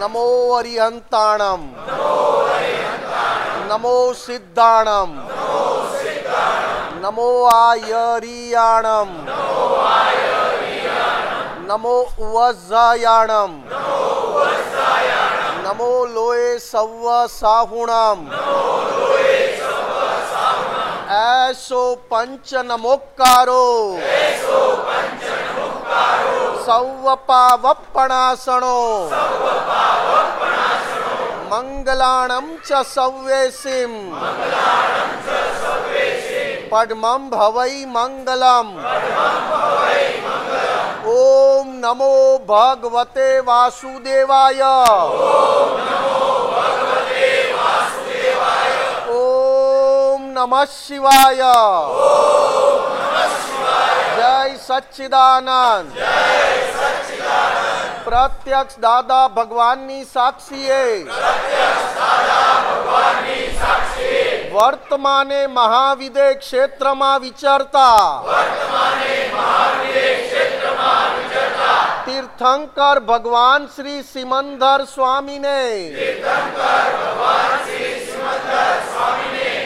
નમો અરિહંતાણમ નમો સિદ્ધાણમ નમો આયરિયાણમ નમો ઉવઝાયાણમ નમો લોએ સવ્વ સાહુણમ એસો પંચ નમોકારો સૌવ પાવપણાસણો મંગલાણમ ચ સવ્યેસિમ પદ્મમ ભવૈ મંગલમ ઓમ નમો ભગવતે વાસુદેવાય ઓમ નમઃ શિવાય જય સચ્ચિદાનંદ પ્રત્યક્ષ દાદા ભગવાનની સાક્ષીએ. વર્તમાને મહાવિદે ક્ષેત્રમાં વિચારતા. તીર્થંકર ભગવાન શ્રી સિમંદર સ્વામીને.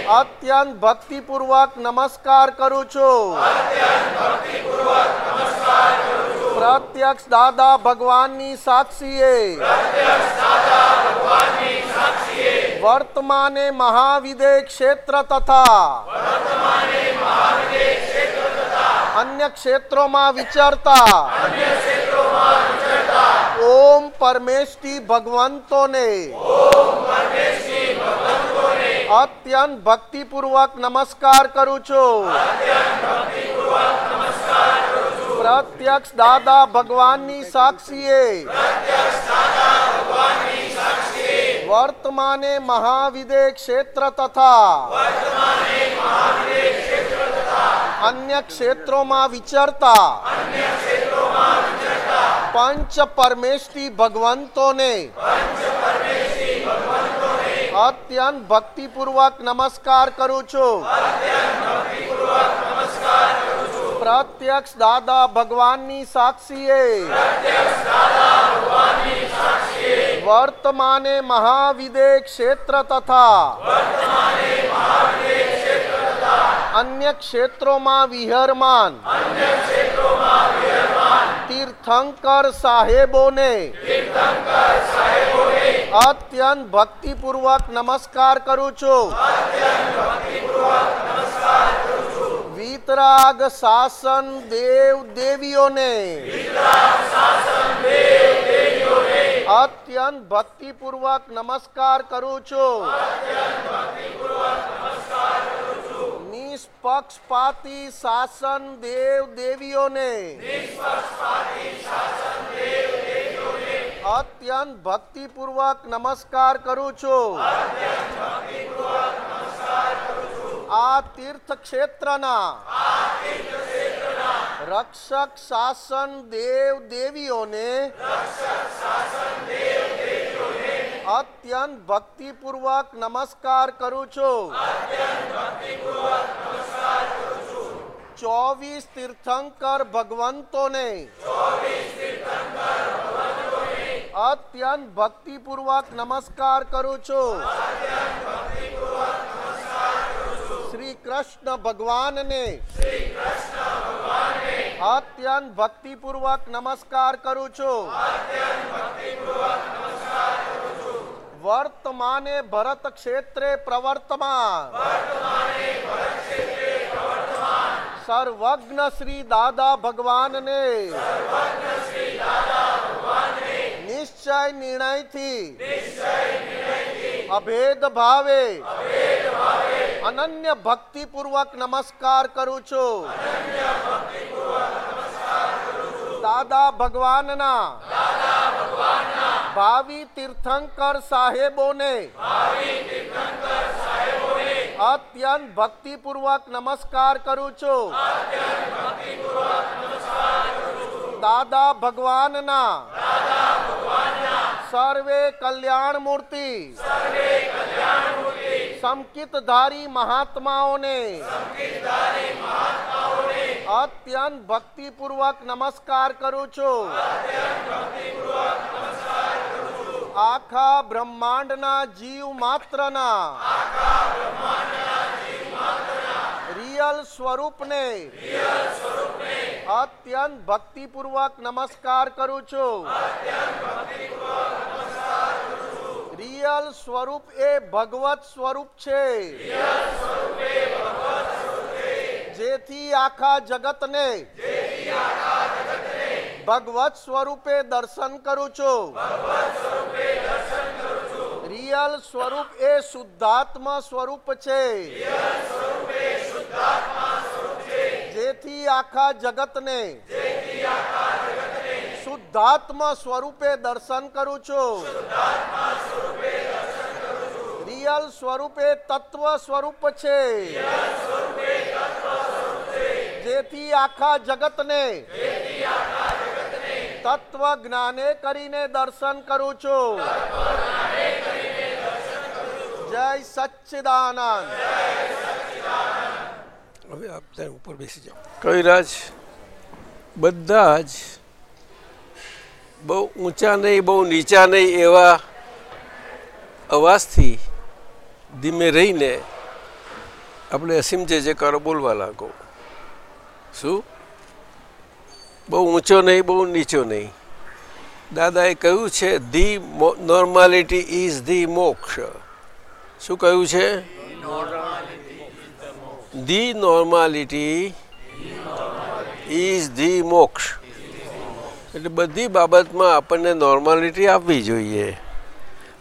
અત્યંત ભક્તિપૂર્વક નમસ્કાર કરું છું. પ્રત્યક્ષ દાદા ભગવાનની સાક્ષીએ. વર્તમાને મહાવિદે ક્ષેત્ર તથા. અન્ય ક્ષેત્રોમાં વિચરતા. ઓમ પરમેષ્ઠી ભગવંતોને. અત્યંત ભક્તિપૂર્વક નમસ્કાર કરું છું. પ્રત્યક્ષ દાદા ભગવાનની સાક્ષીએ. વર્તમાને મહાવિદે ક્ષેત્ર તથા. અન્ય ક્ષેત્રોમાં વિચરતા. પંચ પરમેશ્વરી ભગવંતોને. અત્યંત ભક્તિપૂર્વક નમસ્કાર કરું છું. પ્રત્યક્ષ દાદા ભગવાનની સાક્ષીએ. વર્તમાને મહાવિદે ક્ષેત્ર તથા અન્ય ક્ષેત્રોમાં વિહરમાન. તીર્થંકર સાહેબોને અત્યંત ભક્તિપૂર્વક નમસ્કાર કરું છું. વિતરાગ શાસન દેવ દેવીઓને. અત્યંત ભક્તિપૂર્વક નમસ્કાર કરું છું. નિષ્પક્ષપાતી શાસન દેવ દેવીઓને. અત્યંત ભક્તિપૂર્વક નમસ્કાર કરું છું. આ તીર્થ ક્ષેત્રના રક્ષક શાસન દેવ દેવીઓને અત્યંત ભક્તિપૂર્વક નમસ્કાર કરું છું. ચોવીસ તીર્થંકર ભગવંતોને અત્યંત ભક્તિપૂર્વક નમસ્કાર કરું છું. શ્રી કૃષ્ણ ભગવાનને. અત્યંત ભક્તિપૂર્વક નમસ્કાર કરું છું. વર્તમાને ભરત ક્ષેત્રે પ્રવર્તમાન. સર્વજ્ઞ શ્રી દાદા ભગવાનને. નિશ્ચય નિર્ણયથી. અભેદ ભાવે. અનન્ય ભક્તિપૂર્વક નમસ્કાર કરું છું. દાદા ભગવાનના. ભાવિ તીર્થંકર સાહેબોને. અત્યંત ભક્તિપૂર્વક નમસ્કાર કરું છું. દાદા ભગવાનના સર્વે કલ્યાણ મૂર્તિ સમકિતધારી મહાત્માઓને અત્યંત ભક્તિપૂર્વક નમસ્કાર કરું છું આખા બ્રહ્માંડના જીવ માત્રના રિયલ સ્વરૂપને અત્યંત ભક્તિપૂર્વક નમસ્કાર કરું છું. રિયલ સ્વરૂપ એ ભગવત સ્વરૂપ છે. જેથી આખા જગતને ભગવત સ્વરૂપે દર્શન કરું છું. રિયલ સ્વરૂપ એ શુદ્ધાત્મ સ્વરૂપ છે. જેથી આખા જગતને શુદ્ધાત્મ સ્વરૂપે દર્શન કરું છું. રિયલ સ્વરૂપે તત્વ સ્વરૂપ છે. જેથી આખા જગતને તત્વ જ્ઞાને કરીને દર્શન કરું છું. જય સચ્ચિદાનંદ. હવે આપ ત્યાં ઉપર બેસી જાઓ. કવિરાજ બધા જ બહુ ઊંચા નહીં બહુ નીચા નહીં એવા અવાજથી ધીમે રહીને આપણે અસીમ જે જે કરો બોલવા લાગો. શું? બહુ ઊંચો નહીં બહુ નીચો નહીં. દાદાએ કહ્યું છે ધી નોર્માલિટી ઇઝ ધી મોક્ષ. શું કહ્યું છે? ધી નોર્માલિટી ઇઝ ધી મોક્ષ. એટલે બધી બાબતમાં આપણને નોર્માલિટી આપવી જોઈએ.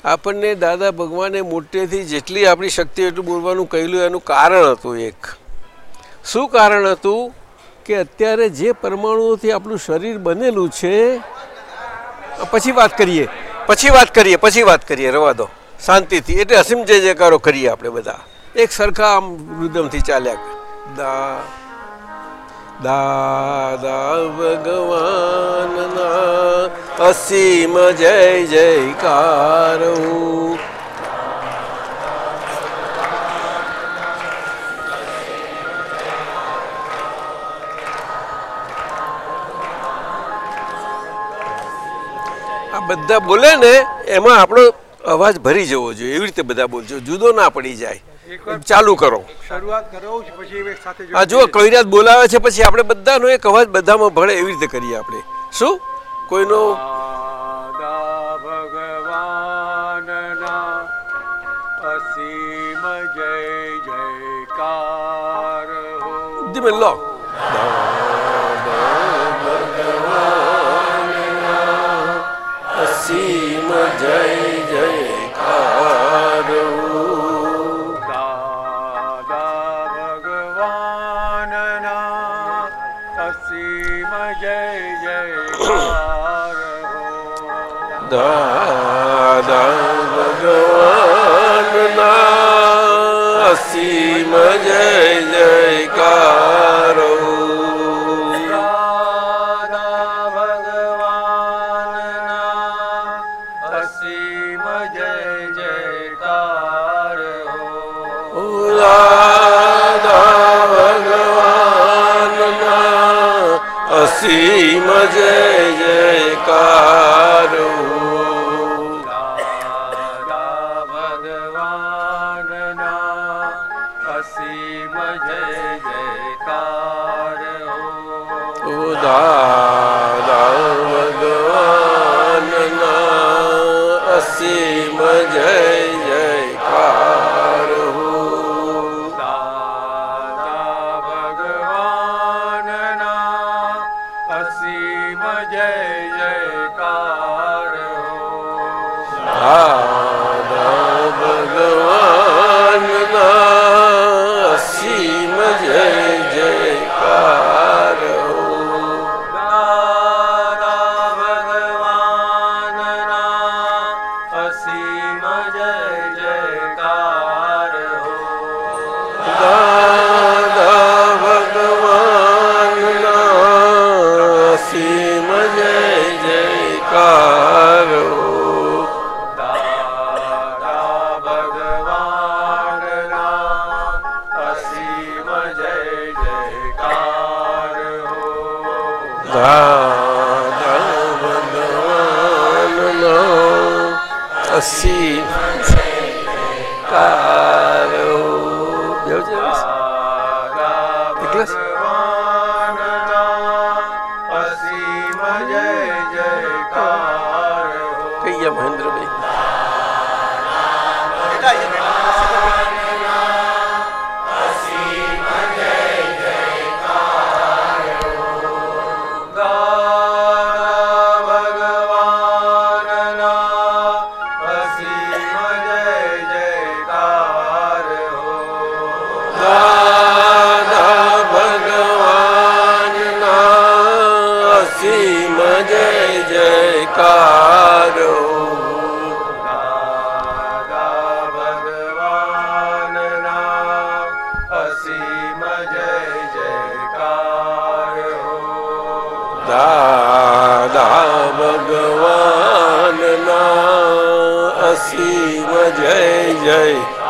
આપણને દાદા ભગવાને મોટેથી જેટલી આપણી શક્તિ એટલું બોલવાનું કહેલું, એનું કારણ હતું એક. શું કારણ હતું? કે અત્યારે જે પરમાણુઓથી આપણું શરીર બનેલું છે પછી વાત કરીએ. પછી વાત કરીએ, પછી વાત કરીએ, રવા દો. શાંતિથી. એટલે અસીમ જય જયકારો કરીએ આપણે બધા. એક સરખા આમ રુદમથી ચાલ્યા દા દાદા ભગવાનના અસીમ જય, જયકાર આ બધા બોલે ને, એમાં આપણો અવાજ ભરી જવો જોઈએ. એવી રીતે બધા બોલજો. જુદો ના પડી જાય. ચાલુ કરો. શરૂઆત કરો પછી એક સાથે આ જુઓ કવિરાજ બોલાવે છે પછી આપણે બધાનો એક અવાજ બધામાં ભળે એવી રીતે કરીએ આપણે. શું? કોઈનો? અસીમ જય જયકાર હો. ધીમે લો. ભીમ જય જયકાર હો રાધા ભગવાનના અસીમ જય જયકાર aí.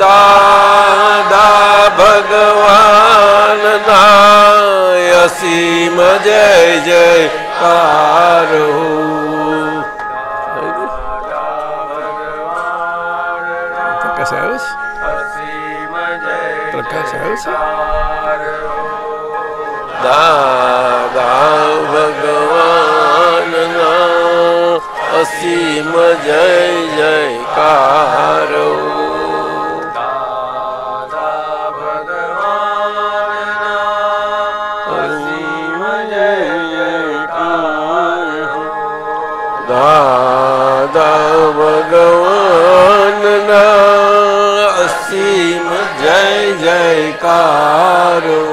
દાદા ભગવાન ના અસીમ જય જય તારું પ્રકાશ આવે છે? પ્રકાશ આવે છે? દાદા ભગવાન અસીમ જય જયકાર कार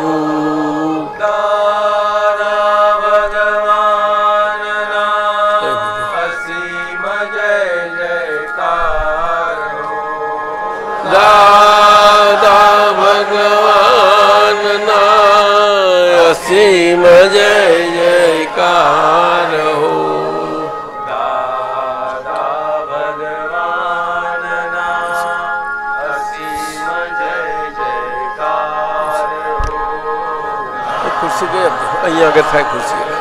અહીંયા આગળ થાય ખુરશી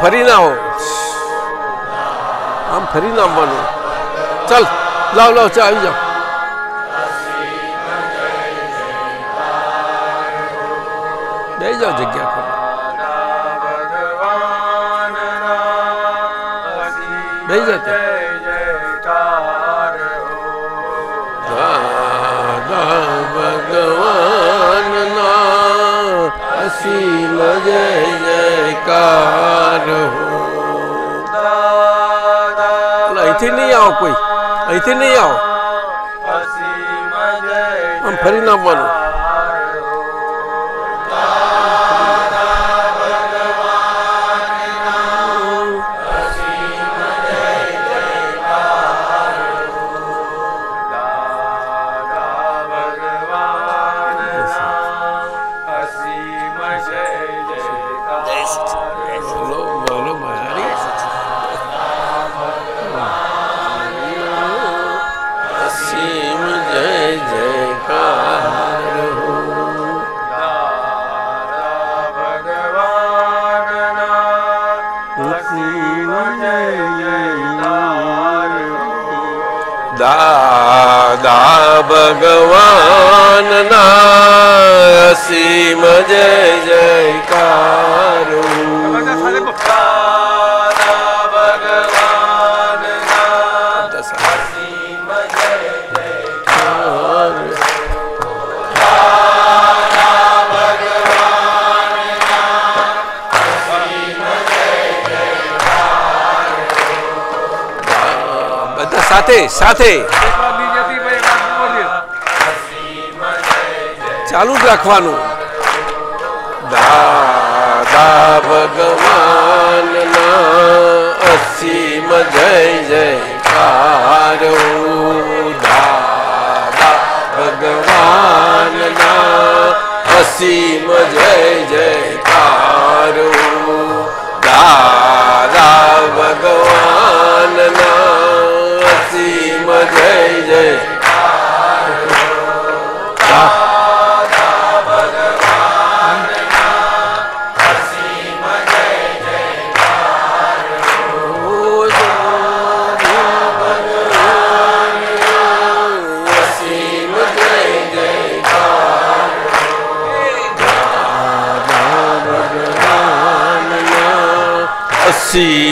ફરી ના હો આમ ફરી ના આવવાનું. ચાલ, લાવ લાવ ચા આવી જાઓ. બે જાઓ જગ્યા પર. બેહી જા જય જયકાર અસીમ જય. હો અહીંથી નહીં આવો કોઈ. અહીંથી નહીં આવો. આમ ફરી ના દાદા ભગવાનના અસીમ જય જયકાર સાથે ચાલુ જ રાખવાનું દાદા ભગવાનના અસીમ જય જયકાર. દાદા ભગવાનના અસીમ જય જયકાર. દાદા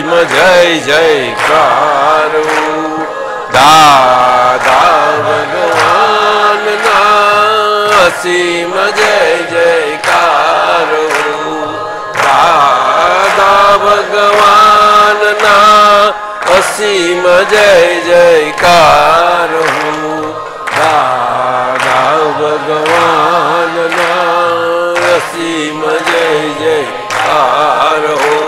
અસીમ જય જયકાર દાદા ભગવાનના અસીમ જય જયકાર દાદા ભગવાનના અસીમ જય જયકાર દાદા ભગવાનના અસીમ જય જયકાર હો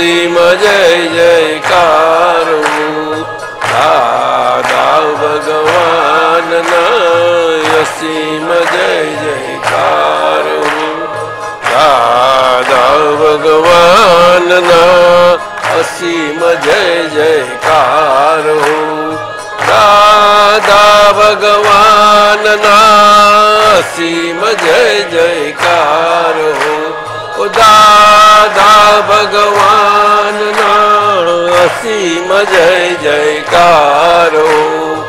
નરસિંહ જય જયકાર. દાદા ભગવાન નરસિંહ જય જયકાર. દાદા ભગવાન અસીમ જય જયકાર. દાદા ભગવાન અસીમ જય જયકાર. દાદા ભગવાન સીમ જય જયકારો.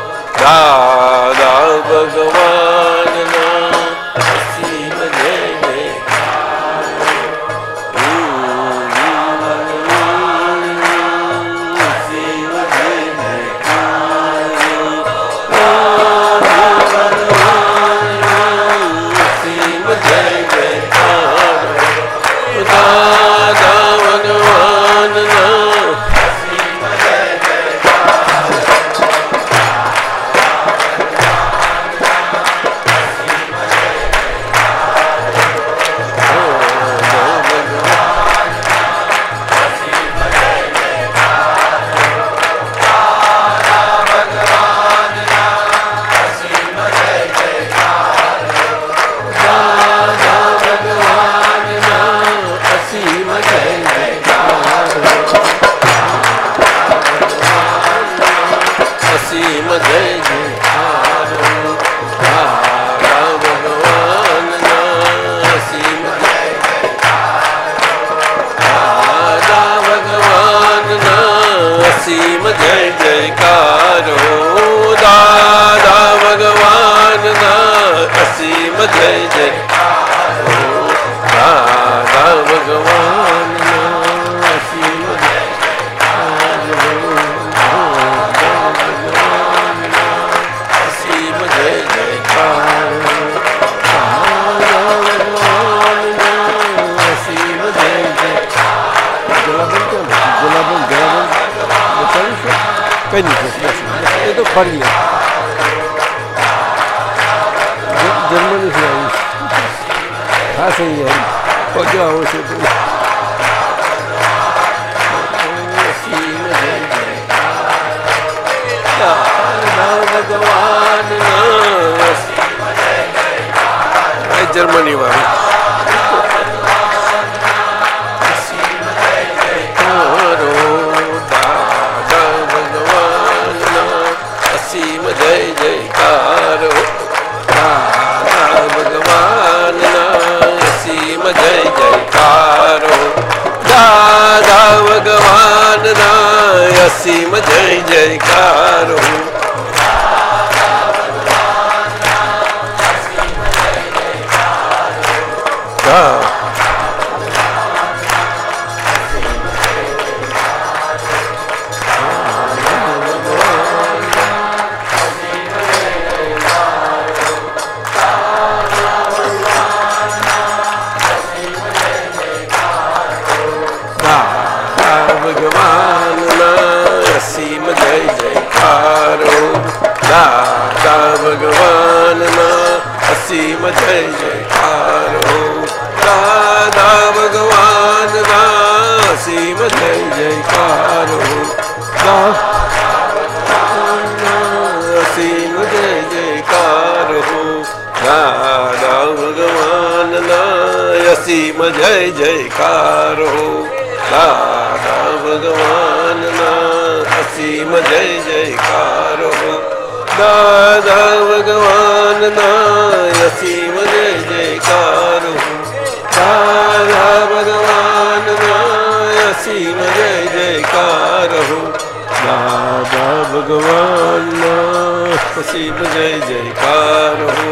બધા ભગવાનના નસીબ જય જયકાર હો.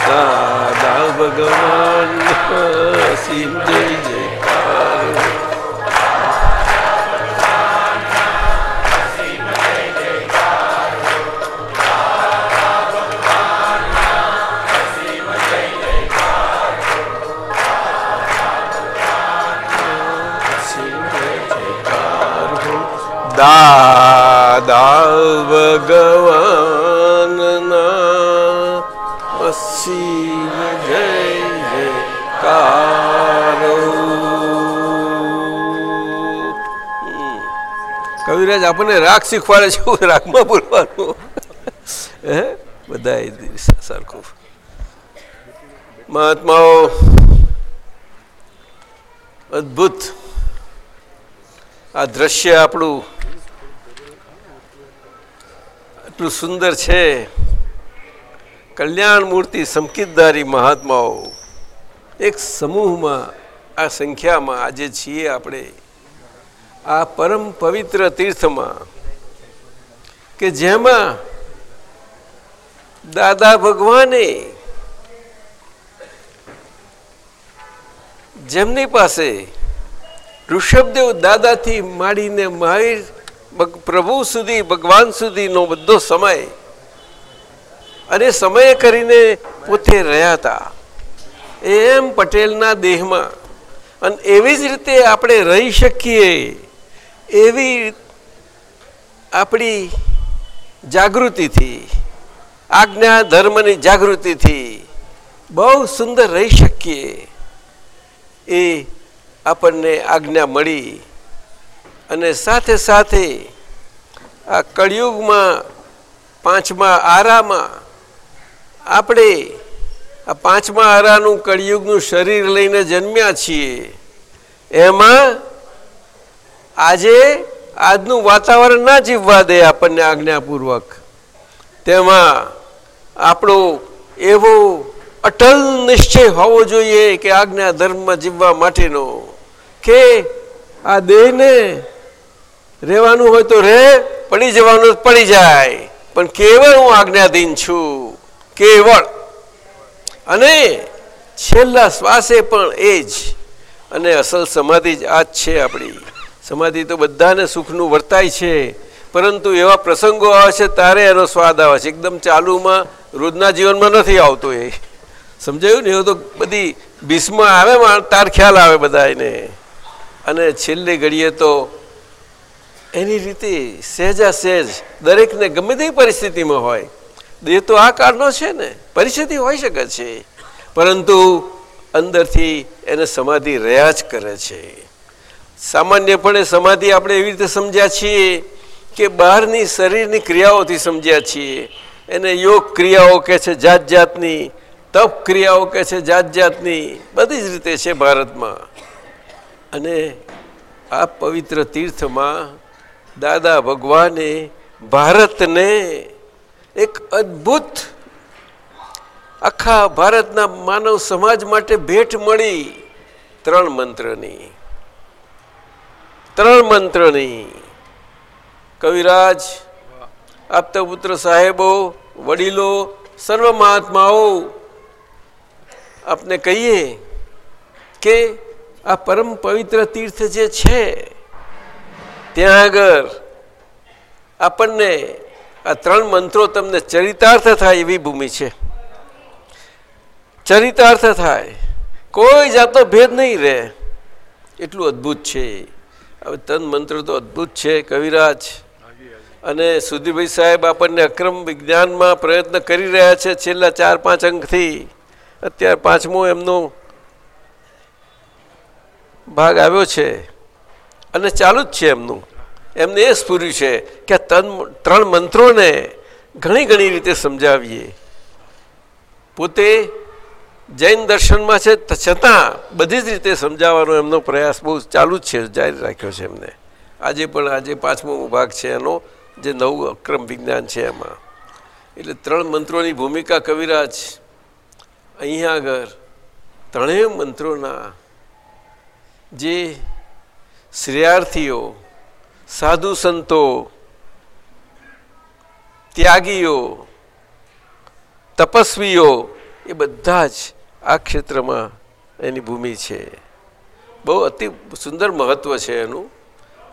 દાદા ભગવાન નસીબ જય જયકાર da સદા ભગવાનના વસી જય કાર કવિરાજ આપણને રાગ શીખવાડે છે રાગમાં બોલવાનું. હે? બધા સરખું. મહાત્માઓ, અદ્ભુત. આ દ્રશ્ય આપણું એટલું સુંદર છે. કલ્યાણ મૂર્તિ સંકિતધારી મહાત્માઓ. એક સમૂહમાં આ સંખ્યામાં આજે છીએ આપણે. આ પરમ પવિત્ર તીર્થમાં કે જેમાં દાદા ભગવાને જેમની પાસે ઋષભદેવ દાદાથી માંડીને મહાવીર પ્રભુ સુધી, ભગવાન સુધીનો બધો સમય. અને સમય કરીને પોતે રહ્યા હતા. એમ પટેલના દેહમાં. અને એવી જ રીતે આપણે રહી શકીએ. એવી આપણી જાગૃતિથી, આજ્ઞા, ધર્મની જાગૃતિથી બહુ સુંદર રહી શકીએ. એ આપણને આજ્ઞા મળી. અને સાથે સાથે આ કળિયુગમાં, પાંચમા આરામાં આપણે આ પાંચમા આરાનું કળિયુગનું શરીર લઈને જન્મ્યા છીએ. એમાં આજે આજનું વાતાવરણ ના જીવવા દે આપણને આજ્ઞાપૂર્વક. તેમાં આપણો એવો અટલ નિશ્ચય હોવો જોઈએ કે આજ્ઞા ધર્મમાં જીવવા માટેનો, કે આ દેહને રહેવાનું હોય તો રહે, પડી જવાનું પડી જાય. પણ કેવળ હું આજ્ઞાધીન છું. કેવળ. અને છેલ્લા શ્વાસે પણ એ જ. અને અસલ સમાધિ જ આ જ છે આપણી. સમાધિ તો બધાને સુખનું વર્તાય છે. પરંતુ એવા પ્રસંગો આવે છે, તારે એનો સ્વાદ આવે છે. એકદમ ચાલુમાં, રોજના જીવનમાં નથી આવતો એ. સમજાયું ને? એવું તો બધી ભીસમાં આવે તાર ખ્યાલ આવે બધા એને અને છેલ્લે ઘડીએ તો એની રીતે સહેજા સહેજ દરેકને ગમે તે પરિસ્થિતિમાં હોય. દેહ તો આ કાળનો છે ને, પરિસ્થિતિ હોઈ શકે છે. પરંતુ અંદરથી એને સમાધિ રહ્યા જ કરે છે. સામાન્યપણે સમાધિ આપણે એવી રીતે સમજ્યા છીએ કે બહારની શરીરની ક્રિયાઓથી સમજ્યા છીએ. એને યોગ ક્રિયાઓ કહે છે જાત જાતની તપ ક્રિયાઓ કહે છે જાત જાતની બધી જ રીતે છે ભારતમાં. અને આ પવિત્ર તીર્થમાં દાદા ભગવાને ભારતને એક અદ્ભુત આખા ભારતના માનવ સમાજ માટે ભેટ મળી ત્રણ મંત્રની. ત્રણ મંત્રની. કવિરાજ આપતા પુત્ર સાહેબો, વડીલો, સર્વ મહાત્માઓ, આપને કહીએ કે આ પરમ પવિત્ર તીર્થ જે છે ત્યાં આગળ આપણને આ ત્રણ મંત્રો તમને ચરિતાર્થ થાય એવી ભૂમિ છે. ચરિતાર્થ થાય. કોઈ જાતનો ભેદ નહીં રહે. એટલું અદ્ભુત છે. હવે તન મંત્ર તો અદ્ભુત છે, કવિરાજ. અને સુધીરભાઈ સાહેબ આપણને અક્રમ વિજ્ઞાનમાં પ્રયત્ન કરી રહ્યા છે છેલ્લા ચાર પાંચ અંકથી. અત્યારે પાંચમો એમનો ભાગ આવ્યો છે. અને ચાલુ જ છે એમનું. એમને એ સ્ફૂર્યું છે કે તન ત્રણ મંત્રોને ઘણી ઘણી રીતે સમજાવીએ. પોતે જૈન દર્શનમાં છે છતાં બધી જ રીતે સમજાવવાનો એમનો પ્રયાસ બહુ ચાલુ જ છે, જાહેર રાખ્યો છે એમને. આજે પણ, આજે પાંચમો ભાગ છે એનો, જે નવું અક્રમ વિજ્ઞાન છે એમાં. એટલે ત્રણ મંત્રોની ભૂમિકા કવિરાજ, અહીંયા આગળ ત્રણેય મંત્રોના જે શ્રેયાર્થીઓ, સાધુ સંતો, ત્યાગીઓ, તપસ્વીઓ, એ બધા જ આ ક્ષેત્રમાં એની ભૂમિ છે. બહુ અતિ સુંદર મહત્વ છે એનું.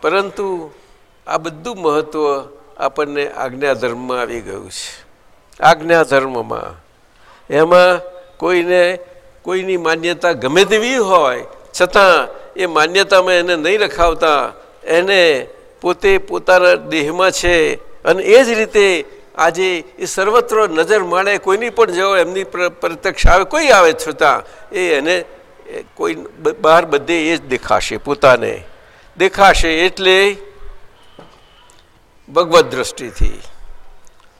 પરંતુ આ બધું મહત્વ આપણને આજ્ઞા ધર્મમાં આવી ગયું છે. આજ્ઞા ધર્મમાં. એમાં કોઈને કોઈની માન્યતા ગમે તેવી હોય, છતાં એ માન્યતામાં એને નહીં રખાવતા. એને પોતે પોતાના દેહમાં છે અને એ જ રીતે આજે એ સર્વત્ર નજર માણે, કોઈની પણ જો એમની પ્રત્યક્ષ આવે, કોઈ આવે છતાં, એ એને કોઈ બહાર બધે એ જ દેખાશે પોતાને. દેખાશે એટલે ભગવત દ્રષ્ટિથી.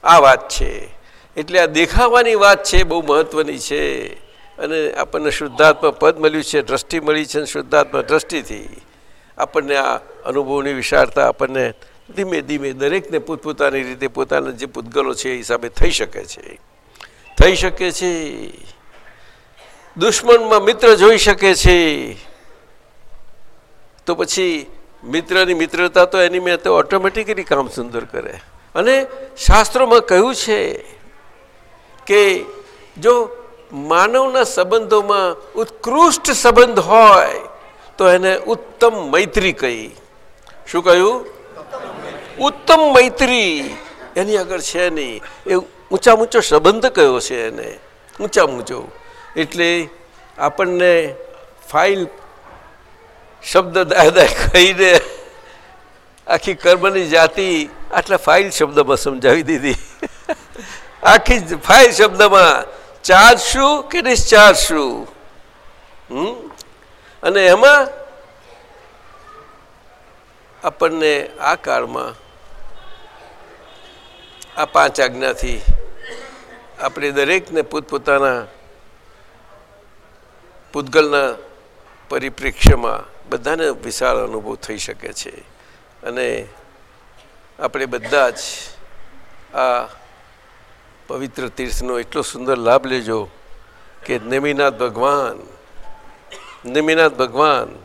આ વાત છે. એટલે આ દેખાવાની વાત છે, બહુ મહત્વની છે. અને આપણને શુદ્ધાત્મા પદ મળ્યું છે, દ્રષ્ટિ મળી છે અને શુદ્ધાત્મા દ્રષ્ટિથી આપણને આ અનુભવની વિશાળતા આપણને ધીમે ધીમે દરેકને પોતપોતાની રીતે પોતાના જે પૂતગલો છે એ હિસાબે થઈ શકે છે. થઈ શકે છે. દુશ્મનમાં મિત્ર જોઈ શકે છે. તો પછી મિત્રની મિત્રતા તો એની મેં તો ઓટોમેટિકલી કામ સુંદર કરે. અને શાસ્ત્રોમાં કહ્યું છે કે જો માનવના સંબંધોમાં ઉત્કૃષ્ટ સંબંધ હોય, તો એને ઉત્તમ મૈત્રી કહી. શું કહ્યું? ઉત્તમ મૈત્રી. એની આગળ છે નહીં. એ ઊંચા ઊંચો સંબંધ કયો છે એને? ઊંચા ઊંચો. એટલે આપણને ફાઇલ શબ્દ દાદા કહીને આખી કર્મની જાતિ આટલા ફાઇલ શબ્દમાં સમજાવી દીધી. આખી ફાઇલ શબ્દમાં ચાર્જ શું કે ડિસ્ચાર્જ શું હમ? અને એમાં આપણને આ કાળમાં આ પાંચ આજ્ઞાથી આપણે દરેકને પોતપોતાના પૂતગલના પરિપ્રેક્ષ્યમાં બધાને વિશાળ અનુભવ થઈ શકે છે. અને આપણે બધા જ આ પવિત્ર તીર્થનો એટલો સુંદર લાભ લેજો કે નેમિનાથ ભગવાન નેમિનાથ ભગવાન,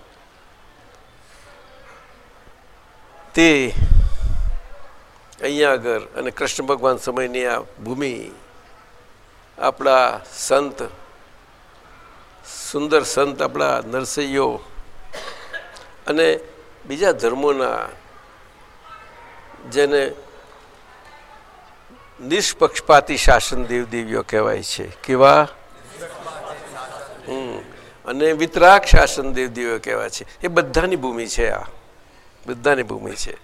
તે અહીંયા આગળ અને કૃષ્ણ ભગવાન સમયની આ ભૂમિ, આપણા સંત, સુંદર સંત આપણા નરસૈયો અને બીજા ધર્મોના જેને નિષ્પક્ષપાતી શાસન દેવદેવીઓ કહેવાય છે. કેવા? અને વિતરાક શાસન દેવદેવીઓ કહેવાય છે. એ બધાની ભૂમિ છે આ. બધાની ભૂમિ છે.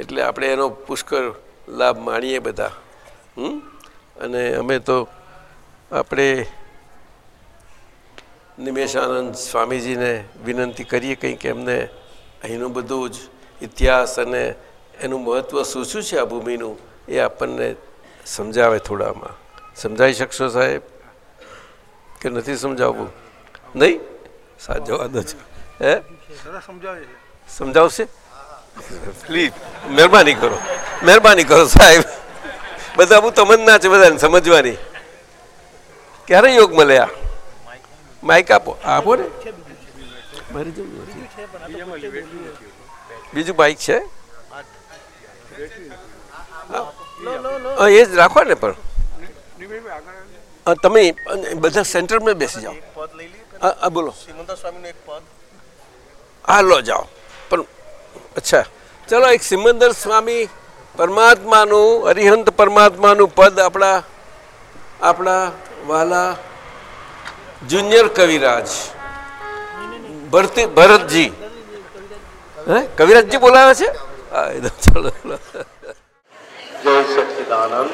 એટલે આપણે એનો પુષ્કળ લાભ માણીએ બધા. અને અમે તો આપણે નિમેશાનંદ સ્વામીજીને વિનંતી કરીએ કંઈક એમને અહીંનું બધું જ ઇતિહાસ અને એનું મહત્ત્વ શું શું છે આ ભૂમિનું એ આપણને સમજાવે થોડામાં. સમજાવી શકશો સાહેબ? કે નથી સમજાવવું? નહીં? સાચો દો હે? સમજાવશે? પ્લીઝ, મહેરબાની કરો. મહેરબાની કરો સાહેબ. બધા બહુ તમન્ના છે બધાને સમજવાની. ક્યારે યોગ મળ્યા માઇક આપો. આપો ને. બીજું બાઇક છે? એ જ રાખો ને પણ તમે બધા સેન્ટરમાં બેસી જાઓ. હા બોલો. હા લો જાઓ. પણ અચ્છા. ચલો એક સિમંદર સ્વામી પરમાત્માનું અરિહંત પરમાત્માનું પદ આપણા આપણા વાલા જુનિયર કવિરાજ. ભરતી ભરતજી. હે? કવિરાજજી બોલાવે છે? ચલો. જય સચિદાનંદ.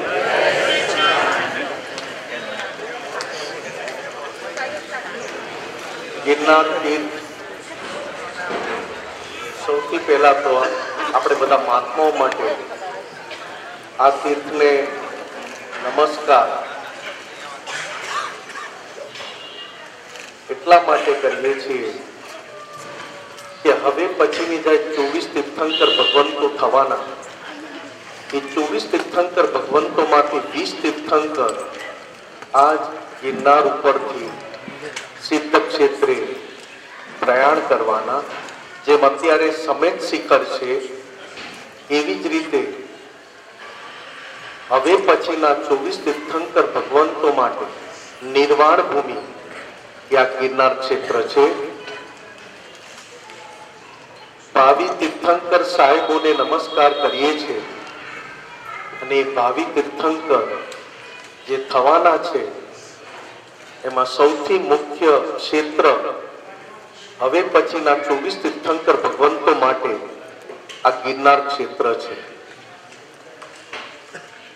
ગિરનાર તીર્થ. સૌથી પહેલા તો આપણે બધા મહાત્માઓ માટે આ તીર્થને નમસ્કાર એટલા માટે કરીએ છીએ કે હવે પછીની જાય ચોવીસ તીર્થંકર ભગવંતો થવાના એ ચોવીસ તીર્થંકર ભગવંતોમાંથી વીસ તીર્થંકર આજ ગિરનાર ઉપરથી સિદ્ધ ક્ષેત્રે પ્રયાણ કરવાના. જેમ અત્યારે સમેત શિખર છે, એવી જ રીતે હવે પછીના ચોવીસ તીર્થંકર ભગવંતો માટે નિર્વાણ ભૂમિ આ ગિરનાર ક્ષેત્ર છે. ભાવિ તીર્થંકર સાહેબોને નમસ્કાર કરીએ છીએ. અને એ ભાવિ તીર્થંકર જે થવાના છે એમાં સૌથી મુખ્ય ક્ષેત્ર હવે પછીના ચોવીસ તીર્થંકર ભગવંતો માટે આ ગિરનાર ક્ષેત્ર છે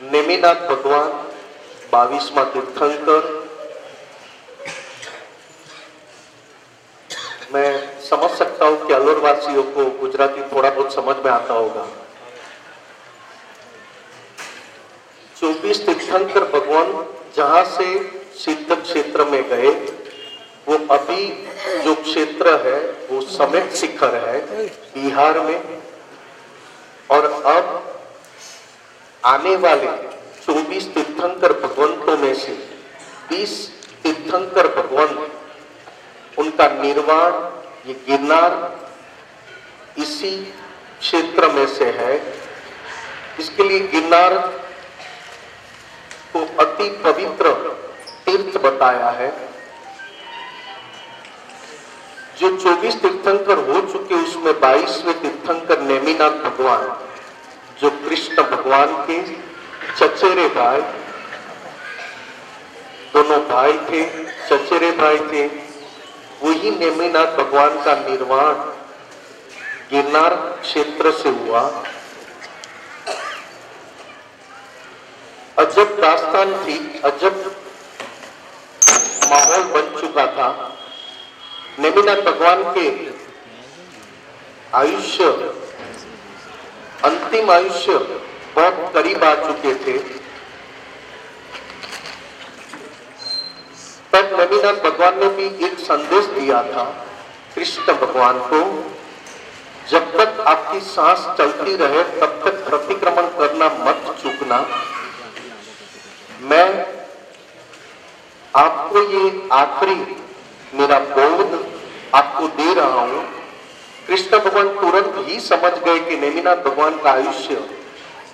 નેમિનાથ ભગવાન બાવીસમાં तीर्थंकर मैं समझ सकता हूँ कि अलवर वासियों को गुजराती थोड़ा बहुत समझ में आता होगा चौबीस तीर्थंकर भगवान जहाँ से सिद्ध क्षेत्र में गए, वो अभी जो क्षेत्र है, वो समेत शिखर है, बिहार में। और अब आने वाले 24 तीर्थंकर भगवंतों में से 20 तीर्थंकर भगवंत उनका निर्माण ये गिरनार इसी क्षेत्र में से है। इसके लिए गिरनार को अति पवित्र तीर्थ बताया है। जो 24 तीर्थंकर हो चुके, उसमें 22वें तीर्थंकर नेमिनाथ भगवान, जो कृष्ण भगवान के चचेरे भाई, दोनों भाई थे, चचेरे भाई थे, वही नेमिनाथ भगवान का निर्माण गिरनार क्षेत्र से हुआ। अजब दास्तान थी अजब माहौल बन चुका था। नेमिनाथ भगवान के आयुष्य, अंतिम आयुष्य बहुत करीब आ चुके थे। तब नवीनाथ भगवान ने भी एक संदेश दिया था, कृष्ण भगवान को, जब तक आपकी सांस चलती रहे, तब तक प्रतिक्रमण करना मत चूकना। मैं आपको ये आखिरी मेरा बोध आपको दे रहा हूँ। कृष्ण भगवान तुरंत ही समझ गए कि नेमिनाथ भगवान का आयुष्य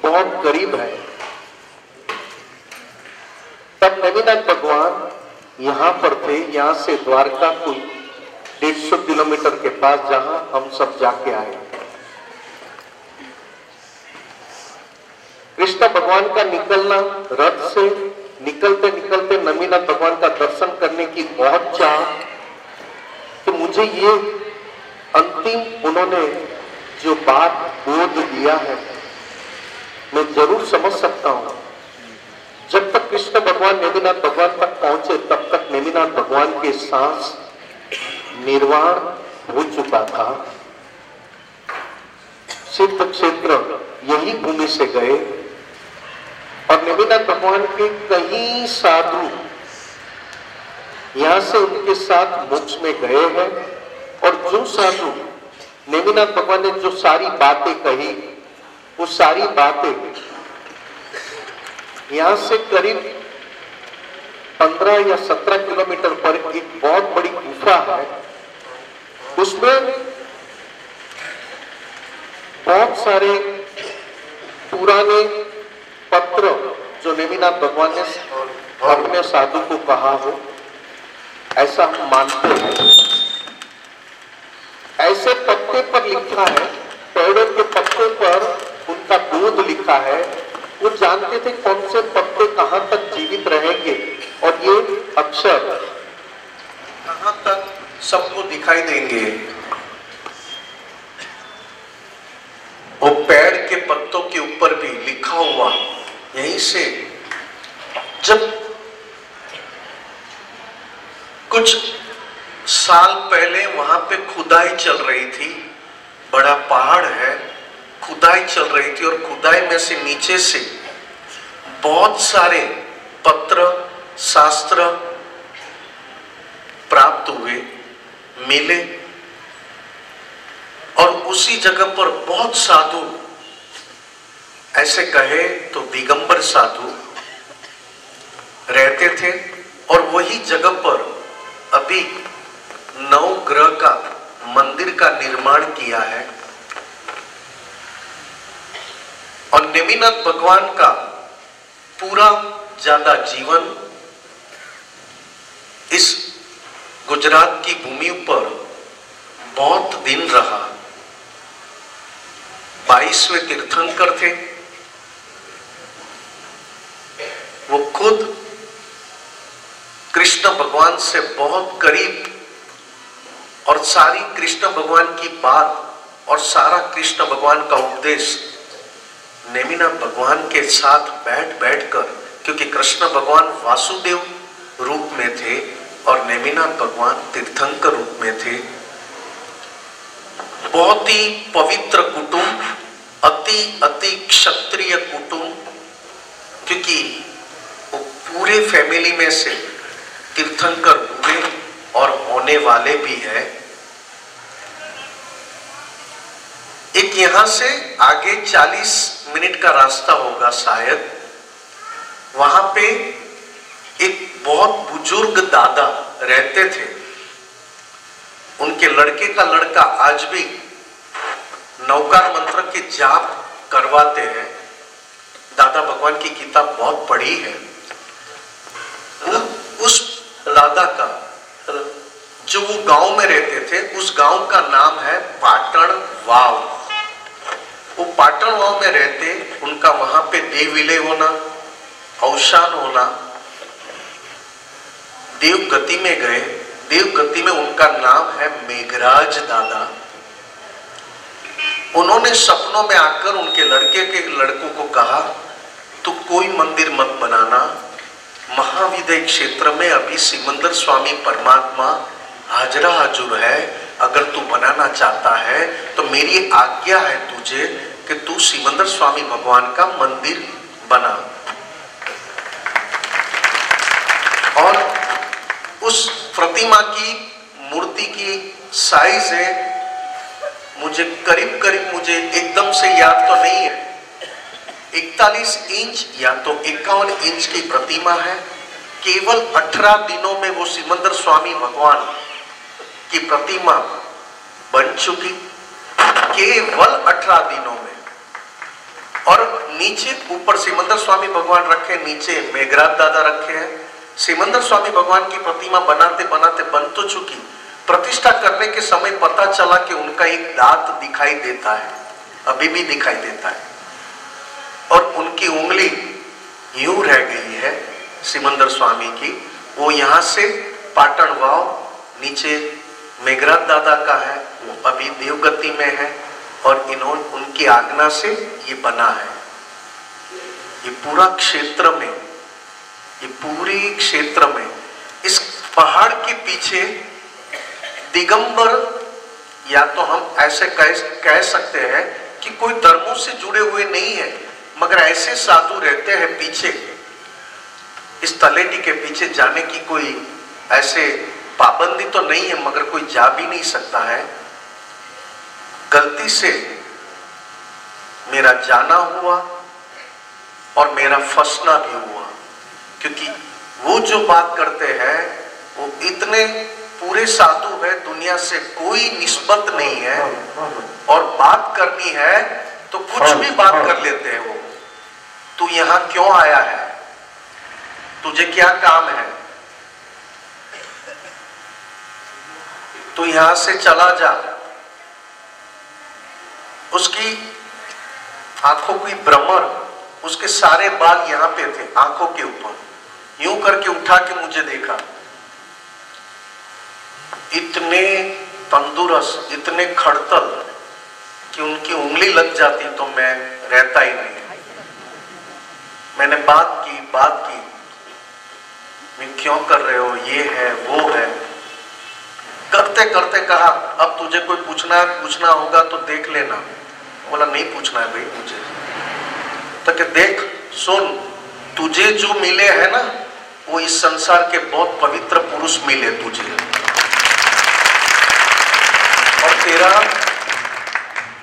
बहुत करीब है। तब नेमिनाथ भगवान यहाँ पर थे, यहाँ से द्वारका कोई डेढ़ सौ किलोमीटर के पास, जहाँ हम सब जाके आए। कृष्ण भगवान का निकलना, रथ से निकलते निकलते नमीना भगवान का दर्शन करने की बहुत चाह। कि मुझे ये अंतिम उन्होंने जो बात बोध दिया है, मैं ज़रूर समझ सकता हूँ। जब तक कृष्ण भगवान नेमिनाथ भगवान तक पहुँचे, तब तक नेमिनाथ भगवान के सांस निर्वाण हो चुका था। सिद्ध क्षेत्र यही भूमि से गए। और नेमिनाथ भगवान के कई साधु यहाँ से उनके साथ मोक्ष में गए हैं। और जो साधु नेमिनाथ भगवान ने जो सारी बातें कही, वो सारी बातें यहाँ से करीब 15 या 17 किलोमीटर पर एक बहुत बड़ी गुफा है। उसमें बहुत सारे पुराने पत्र जो नेमिनाथ भगवान ने अपने साधु को कहा हो, ऐसा हम मानते हैं। ऐसे पत्ते पर लिखा है, पेड़ों के पत्ते पर उनका दूध लिखा है। वो जानते थे कौन से पत्ते कहाँ तक जीवित रहेंगे, और ये अक्षर कहाँ तक सबको दिखाई देंगे। वो पेड़ के पत्तों के ऊपर भी लिखा हुआ यहीं से जब कुछ साल पहले वहाँ पे खुदाई चल रही थी, बड़ा पहाड़ है, खुदाई चल रही थी और खुदाई में से नीचे से बहुत सारे पत्र, शास्त्र प्राप्त हुए, मिले। और उसी जगह पर बहुत साधु। ऐसे कहे तो दिगंबर साधु रहते थे और वही जगह पर अभी नौ ग्रह का मंदिर का निर्माण किया है। और नेमिनाथ भगवान का पूरा ज़्यादा जीवन इस गुजरात की भूमि पर बहुत दिन रहा। बाईसवें तीर्थंकर थे। वो खुद कृष्ण भगवान से बहुत करीब और सारी कृष्ण भगवान की बात और सारा कृष्ण भगवान का उपदेश नेमिना भगवान के साथ बैठ बैठ कर, क्योंकि कृष्ण भगवान वासुदेव रूप में थे और नेमिना भगवान तीर्थंकर रूप में थे। बहुत ही पवित्र कुटुंब, अति अति क्षत्रिय कुटुंब, क्योंकि वो पूरे फैमिली में से तीर्थंकर हुए और होने वाले भी हैं। एक यहाँ से आगे 40 मिनट का रास्ता होगा शायद। वहाँ पे एक बहुत बुज़ुर्ग दादा रहते थे। उनके लड़के का लड़का आज भी नौकार मंत्र के जाप करवाते हैं। दादा भगवान की किताब बहुत पढ़ी है। उ- उस दादा का, जो वो गाँव में रहते थे, उस गाँव का नाम है पाटण वाव। वो पाटण वाव में रहते, उनका वहाँ पे देव विलय होना, अवसान होना, देव गति में गए। देव गति में उनका नाम है मेघराज दादा। उन्होंने सपनों में आकर उनके लड़के के लड़कों को कहा, तू कोई मंदिर मत बनाना। महाविदय क्षेत्र में अभी सिमंदर स्वामी परमात्मा हाजरा हाजुर है। अगर तू बनाना चाहता है तो मेरी आज्ञा है तुझे कि तू सिमंदर स्वामी भगवान का मंदिर बना और उस प्रतिमा की मूर्ति की साइज़ है। मुझे करीब करीब मुझे एकदम से याद तो नहीं है। 41 इंच या तो इक्यावन इंच की प्रतिमा है। केवल 18 दिनों में वो सिमंदर स्वामी भगवान की प्रतिमा बन चुकी। केवल 18 दिनों में। और नीचे ऊपर सिमंदर स्वामी भगवान रखे, नीचे मेघराज दादा रखे हैं। सिमंदर स्वामी भगवान की प्रतिमा बनाते बनाते बन तो चुकी। प्रतिष्ठा करने के समय पता चला कि उनका एक दांत दिखाई देता है, अभी भी दिखाई देता है। और उनकी उंगली यूँ रह गई है सिमंदर स्वामी की। वो यहाँ से पाटन वाव नीचे मेघराज दादा का है, वो अभी देवगति में है और इन्होंने उनकी आज्ञा से ये बना है। ये पूरा क्षेत्र में ये पूरी क्षेत्र में, इस पहाड़ के पीछे दिगंबर, या तो हम ऐसे कह कह सकते हैं कि कोई धर्मों से जुड़े हुए नहीं है, मगर ऐसे साधु रहते हैं पीछे, इस तलेटी के पीछे जाने की कोई ऐसे पाबंदी तो नहीं है, मगर कोई जा भी नहीं सकता है। गलती से मेरा जाना हुआ और मेरा फंसना भी हुआ। क्योंकि वो जो बात करते हैं वो इतने पूरे साधु है दुनिया से कोई निस्बत नहीं है। और बात करनी है तो कुछ भी बात कर लेते हैं वो। तू यहाँ क्यों आया है? तुझे क्या काम है? तू यहाँ से चला जा। उसकी आँखों की भ्रमर उसके सारे बाल यहाँ पे थे आँखों के ऊपर। यूँ करके उठा के मुझे देखा। इतने तंदुरुस्त, इतने खड़तल कि उनकी उंगली लग जाती तो मैं रहता ही नहीं। मैंने बात की बात की। मैं क्यों कर रहे हो? ये है, वो है। करते करते कहा, अब तुझे कोई पूछना पूछना होगा तो देख लेना। बोला, नहीं पूछना है भाई मुझे। तो देख, सुन, तुझे जो मिले है ना वो इस संसार के बहुत पवित्र पुरुष मिले तुझे। और तेरा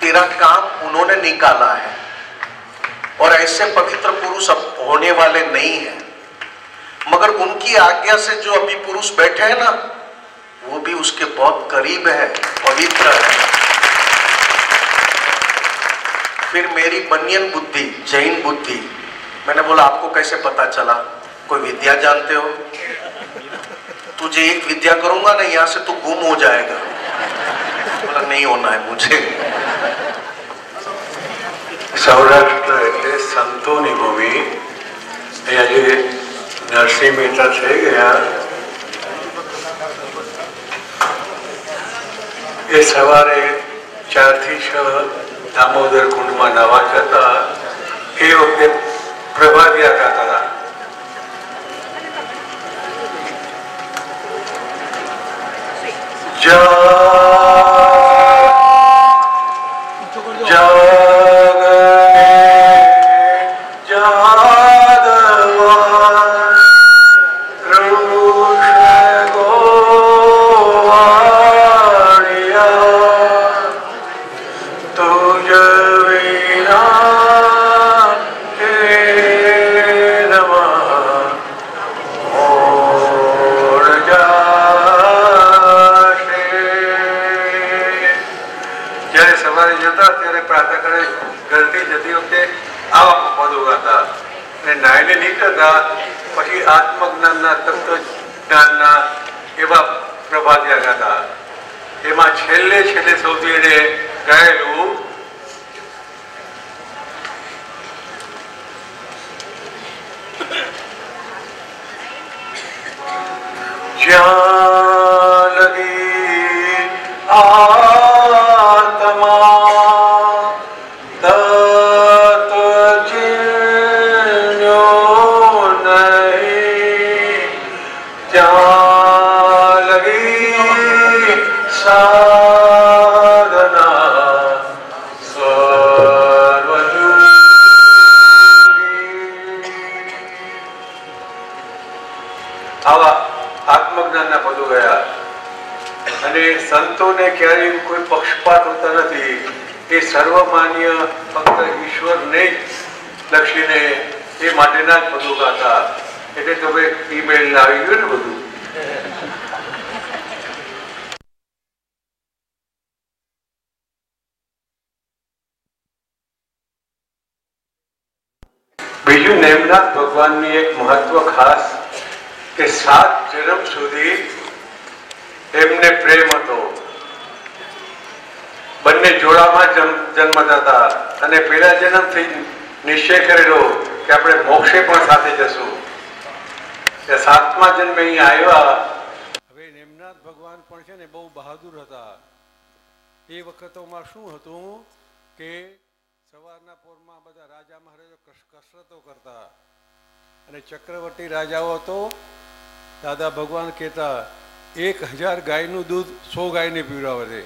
तेरा काम उन्होंने निकाला है। और ऐसे पवित्र पुरुष अब होने वाले नहीं है। मगर उनकी आज्ञा से जो अभी पुरुष बैठे हैं ना, वो भी उसके बहुत करीब है, पवित्र है। फिर मेरी बनियन बुद्धि, जैन बुद्धि, मैंने बोला, आपको कैसे पता चला? कोई विद्या जानते हो तुझे एक विद्या करूंगा ना यहां से तू गुम हो जाएगा बोला नहीं होना है मुझे સૌરાષ્ટ્ર એટલે સંતોની ભૂમિ અહીંયા જે નરસિંહ મહેતા થઈ ગયા એ સવારે ચારથી છ દામોદર કુંડમાં નવા જતા એ વખતે પ્રભાતિયા ગાતા હતા જા અને નાઈને નીકળતા પછી આત્મજ્ઞાનના તત્વ જ્ઞાનના એવા પ્રભાત્યા ગાતા એમાં છેલ્લે છેલ્લે સૌથી એને ગાયેલું જ્યાં લગી આત્મા અને પેલા જન્મથી નિશ્ચય કરેલો કે આપણે મોક્ષે પણ સાથે જશું. એ સાતમા જન્મે અહીંયા આવ્યા. હવે નેમનાથ ભગવાન પણ છે ને બહુ બહાદુર હતા. એ વખતોમાં શું હતું કે સવારના પોરમાં બધા રાજા મહારાજો કસ- કસરતો કરતા. અને ચક્રવર્તી રાજાઓ તો દાદા ભગવાન કહેતા, એક હજાર ગાયનું દૂધ સો ગાયને પીવડાવે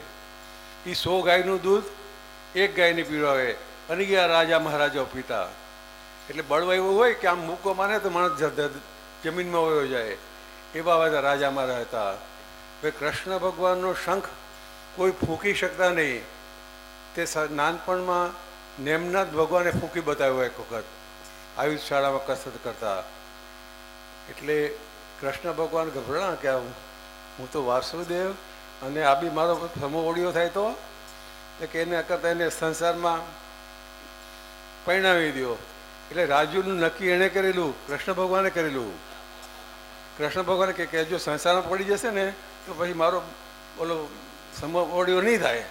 એ સો ગાયનું દૂધ એક ગાયને પીવડાવે. અને ગયા રાજા મહારાજાઓ પીતા. એટલે બળવા એવું હોય કે આમ મૂકો માને તો માણસ જમીનમાં વયો જાય. એવા બધા રાજા રહેતા હતા. હવે કૃષ્ણ ભગવાનનો શંખ કોઈ ફૂંકી શકતા નહીં. તે નાનપણમાં નેમનાથ ભગવાને ફૂંકી બતાવ્યો એક વખત. આયુષ શાળામાં કસરત કરતા. એટલે કૃષ્ણ ભગવાન ગભરાણા કે હું તો વાસુદેવ અને આ બી મારો સમો ઓડિયો થાય તો કે એને કરતાં એને સંસારમાં પરિણાવી દો એટલે રાજુનું નક્કી એણે કરેલું, કૃષ્ણ ભગવાને કરેલું. કૃષ્ણ ભગવાને કે જો સંસારમાં પડી જશે ને, તો પછી મારો બોલો સમો નહીં થાય.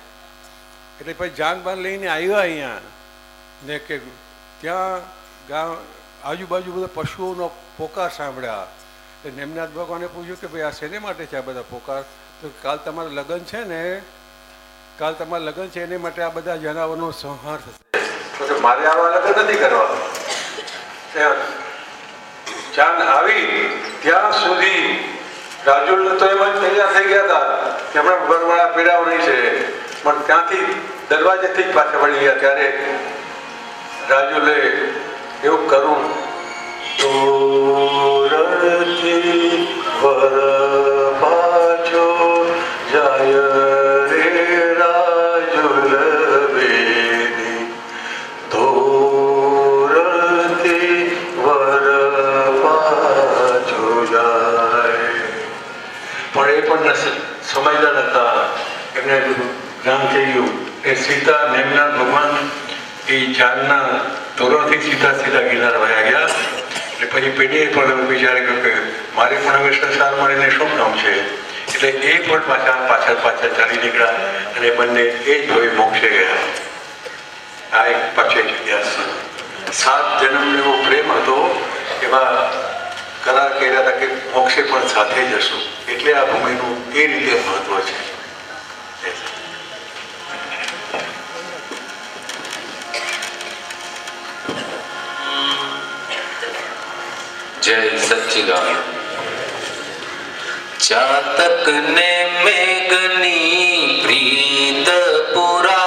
એટલે પછી જાન બાન લઈને આવ્યા અહીંયા. ને કે ત્યાં ગામ આજુબાજુ બધા પશુઓનો પોકાર સાંભળ્યા. એટલે નેમનાથ ભગવાને પૂછ્યું કે ભાઈ આ શેને માટે છે આ બધા પોકાર? તો કાલ તમારા લગ્ન છે ને, કાલ તમારા લગ્ન છે, એને માટે આ બધા જનાવરનો સંહાર થશે. મારે આવા લગ્ન નથી કરવા જાન આવી, ત્યાં સુધી રાજુલ તો એમ જ તૈયાર થઈ ગયા હતા કે હમણાં ઘરવાળા પીડાવણી છે. પણ ત્યાંથી દરવાજેથી જ પાછા વળી ગયા. ત્યારે રાજુલે એવું કરું તોરણથી વર પાછો જાય સમજદાર હતા એમને જ્ઞાન થઈ ગયું. એ સીતા નેમના ભગવાન એ જાનના ધોરણથી સીધા સીધા ગિરનાર વયા ગયા. એટલે પછી પેઢીએ પણ વિચારે કે મારે પણ હવે સંસાર મળીને શું કામ છે? એટલે એ પણ પાછા પાછળ પાછળ ચાલી નીકળ્યા અને બંને એ જ હોય મોક્ષે ગયા. આ એક પછી ઇતિહાસ છે. સાત જન્મનો એવો પ્રેમ હતો એવા કરાર કર્યા હતા કે મોક્ષે પણ સાથે જશું એટલે આ ભૂમિનું એ રીતે મહત્વ છે जय सच्चिदानंद चातक ने मेघनी प्रीत पुरातन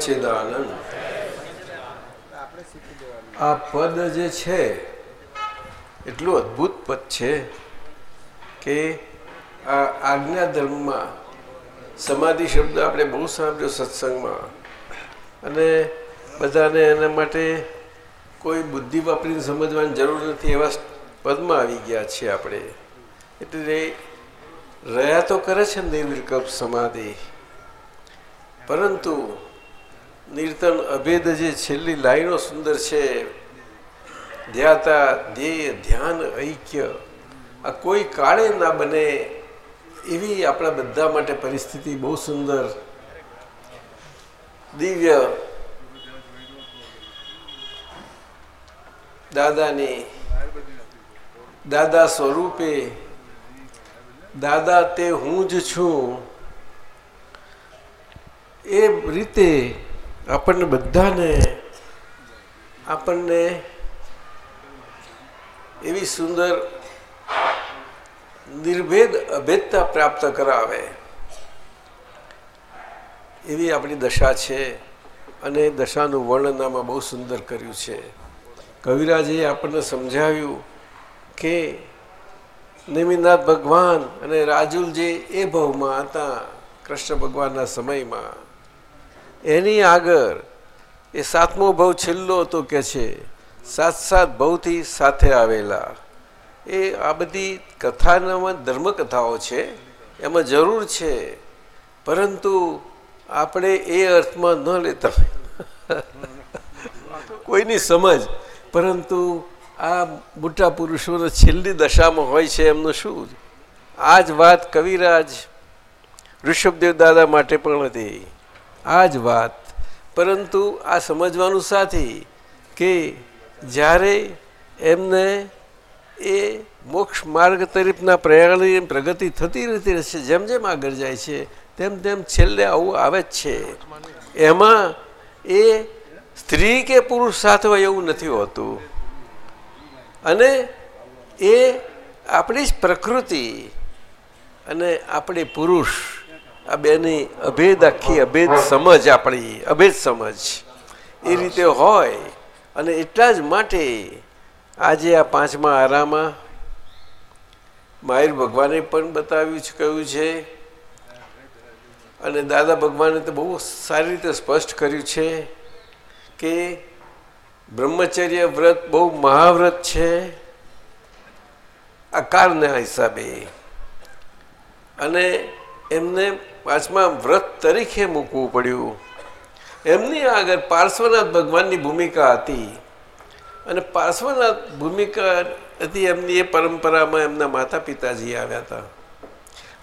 સચ્ચિદાનંદ આ પદ જે છે, એટલું અદ્ભુત પદ છે કે આ આજ્ઞા ધર્મમાં સમાધિ શબ્દ આપણે બહુ સાંભળ્યો સત્સંગમાં. અને બધાને એના માટે કોઈ બુદ્ધિ વાપરીને સમજવાની જરૂર નથી એવા પદમાં આવી ગયા છીએ આપણે. એટલે રહ્યા તો કરે છે નિર્વિકલ્પ સમાધિ. પરંતુ નિર્તન અભેદ જે છેલ્લી લાઈનો સુંદર છે, ધ્યાતા ધ્યેય, ધ્યાન, ઐક્ય, આ કોઈ કાળે ના બને એવી આપણા બધા માટે પરિસ્થિતિ બહુ સુંદર. દિવ્ય દાદાની દાદા સ્વરૂપે, દાદા તે હું જ છું, એ રીતે આપણને બધાને, આપણને એવી સુંદર નિર્ભેદ અભેદતા પ્રાપ્ત કરાવે. એવી આપણી દશા છે અને દશાનું વર્ણન આમાં બહુ સુંદર કર્યું છે. કવિરાજે આપણને સમજાવ્યું કે નિમિનાથ ભગવાન અને રાજુલજી એ ભાવમાં હતા કૃષ્ણ ભગવાનના સમયમાં. એની આગળ એ સાતમો ભાવ છેલ્લો હતો કે છે સાત સાત ભાવથી સાથે આવેલા. એ આ બધી કથાનામાં ધર્મકથાઓ છે, એમાં જરૂર છે. પરંતુ આપણે એ અર્થમાં ન લેતા. કોઈની સમજ. પરંતુ આ મોટા પુરુષોને છેલ્લી દશામાં હોય છે એમનું શું? આ જ વાત કવિરાજ ઋષભદેવ દાદા માટે પણ હતી. આ જ વાત. પરંતુ આ સમજવાનું સાથી કે જ્યારે એમને એ મોક્ષ માર્ગ તરફના પ્રયાણની પ્રગતિ થતી રહેતી રહેશે, જેમ જેમ આગળ જાય છે, તેમ તેમ છેલ્લે આવું આવે જ છે. એમાં એ સ્ત્રી કે પુરુષ સાથે હોય એવું નથી હોતું. અને એ આપણી જ પ્રકૃતિ અને આપણી પુરુષ આ બેની અભેદ આખી, અભેદ સમજ આપણી, અભેદ સમજ. એ રીતે હોય અને એટલા જ માટે આજે આ પાંચમા આરામાં માહિર ભગવાને પણ બતાવ્યું છે, કહ્યું છે. અને દાદા ભગવાને તો બહુ સારી રીતે સ્પષ્ટ કર્યું છે કે બ્રહ્મચર્ય વ્રત બહુ મહાવ્રત છે. આકારના હિસાબે. અને એમને પાંચમા વ્રત તરીકે મૂકવું પડ્યું. એમની આગળ પાર્શ્વનાથ ભગવાનની ભૂમિકા હતી. અને પાર્શ્વનાથ ભૂમિકા હતી એમની એ પરંપરામાં એમના માતા પિતાજી આવ્યા હતા.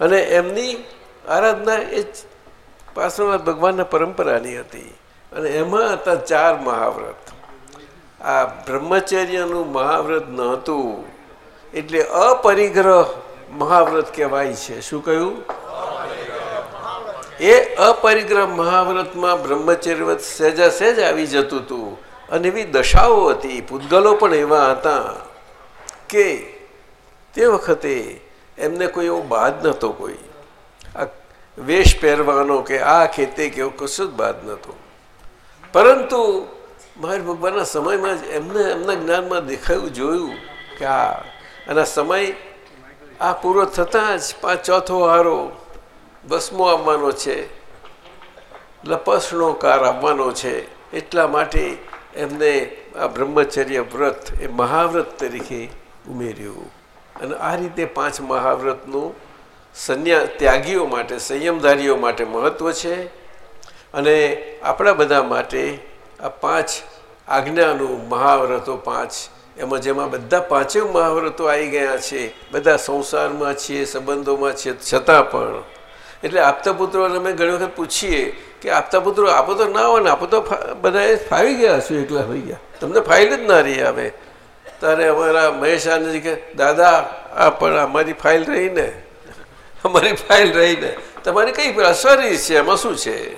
અને એમની આરાધના એ પાર્શ્વનાથ ભગવાનના પરંપરાની હતી. અને એમાં હતા ચાર મહાવ્રત. આ બ્રહ્મચર્યનું મહાવ્રત નહોતું. એટલે અપરિગ્રહ મહાવ્રત કહેવાય છે. શું કહ્યું? એ અપરિગ્રહ મહાવ્રતમાં બ્રહ્મચર્યવ્રત સહેજા સહેજ આવી જતું હતું અને એવી દશાઓ હતી. પૂતગલો પણ એવા હતા કે તે વખતે એમને કોઈ એવો બાદ નહોતો કોઈ. આ વેશ પહેરવાનો કે આ ખેતે કે એવો કશું જ બાદ નહોતો. પરંતુ મહાર ભગવાનના સમયમાં જ એમને એમના જ્ઞાનમાં દેખાયું, જોયું કે આ, અને સમય આ પૂરો થતાં જ પાંચ ચોથો હારો બસમો આવવાનો છે, લપસણો કાર આવવાનો છે, એટલા માટે એમને આ બ્રહ્મચર્ય વ્રત એ મહાવ્રત તરીકે ઉમેર્યું. અને આ રીતે પાંચ મહાવ્રતનું સંન્યા ત્યાગીઓ માટે, સંયમધારીઓ માટે મહત્વ છે. અને આપણા બધા માટે આ પાંચ આજ્ઞાનું મહાવ્રતો પાંચ, એમાં જેમાં બધા પાંચે મહાવ્રતો આવી ગયા છે, બધા સંસારમાં છીએ, સંબંધોમાં છીએ, છતાં પણ એટલે આપતા પુત્રોને અમે ઘણી વખત પૂછીએ કે આપતા પુત્રો, આપો તો ના હોય ને, આપો તો બધા ફાવી ગયા છું એકલા હોઈ ગયા. તમને ફાઇલ જ ના રહી આવે ત્યારે અમારા મહેશ આનંદજી કે, દાદા, આ પણ અમારી ફાઇલ રહી ને. અમારી ફાઇલ રહી ને. તમારી કઈ અસરી છે, એમાં શું છે?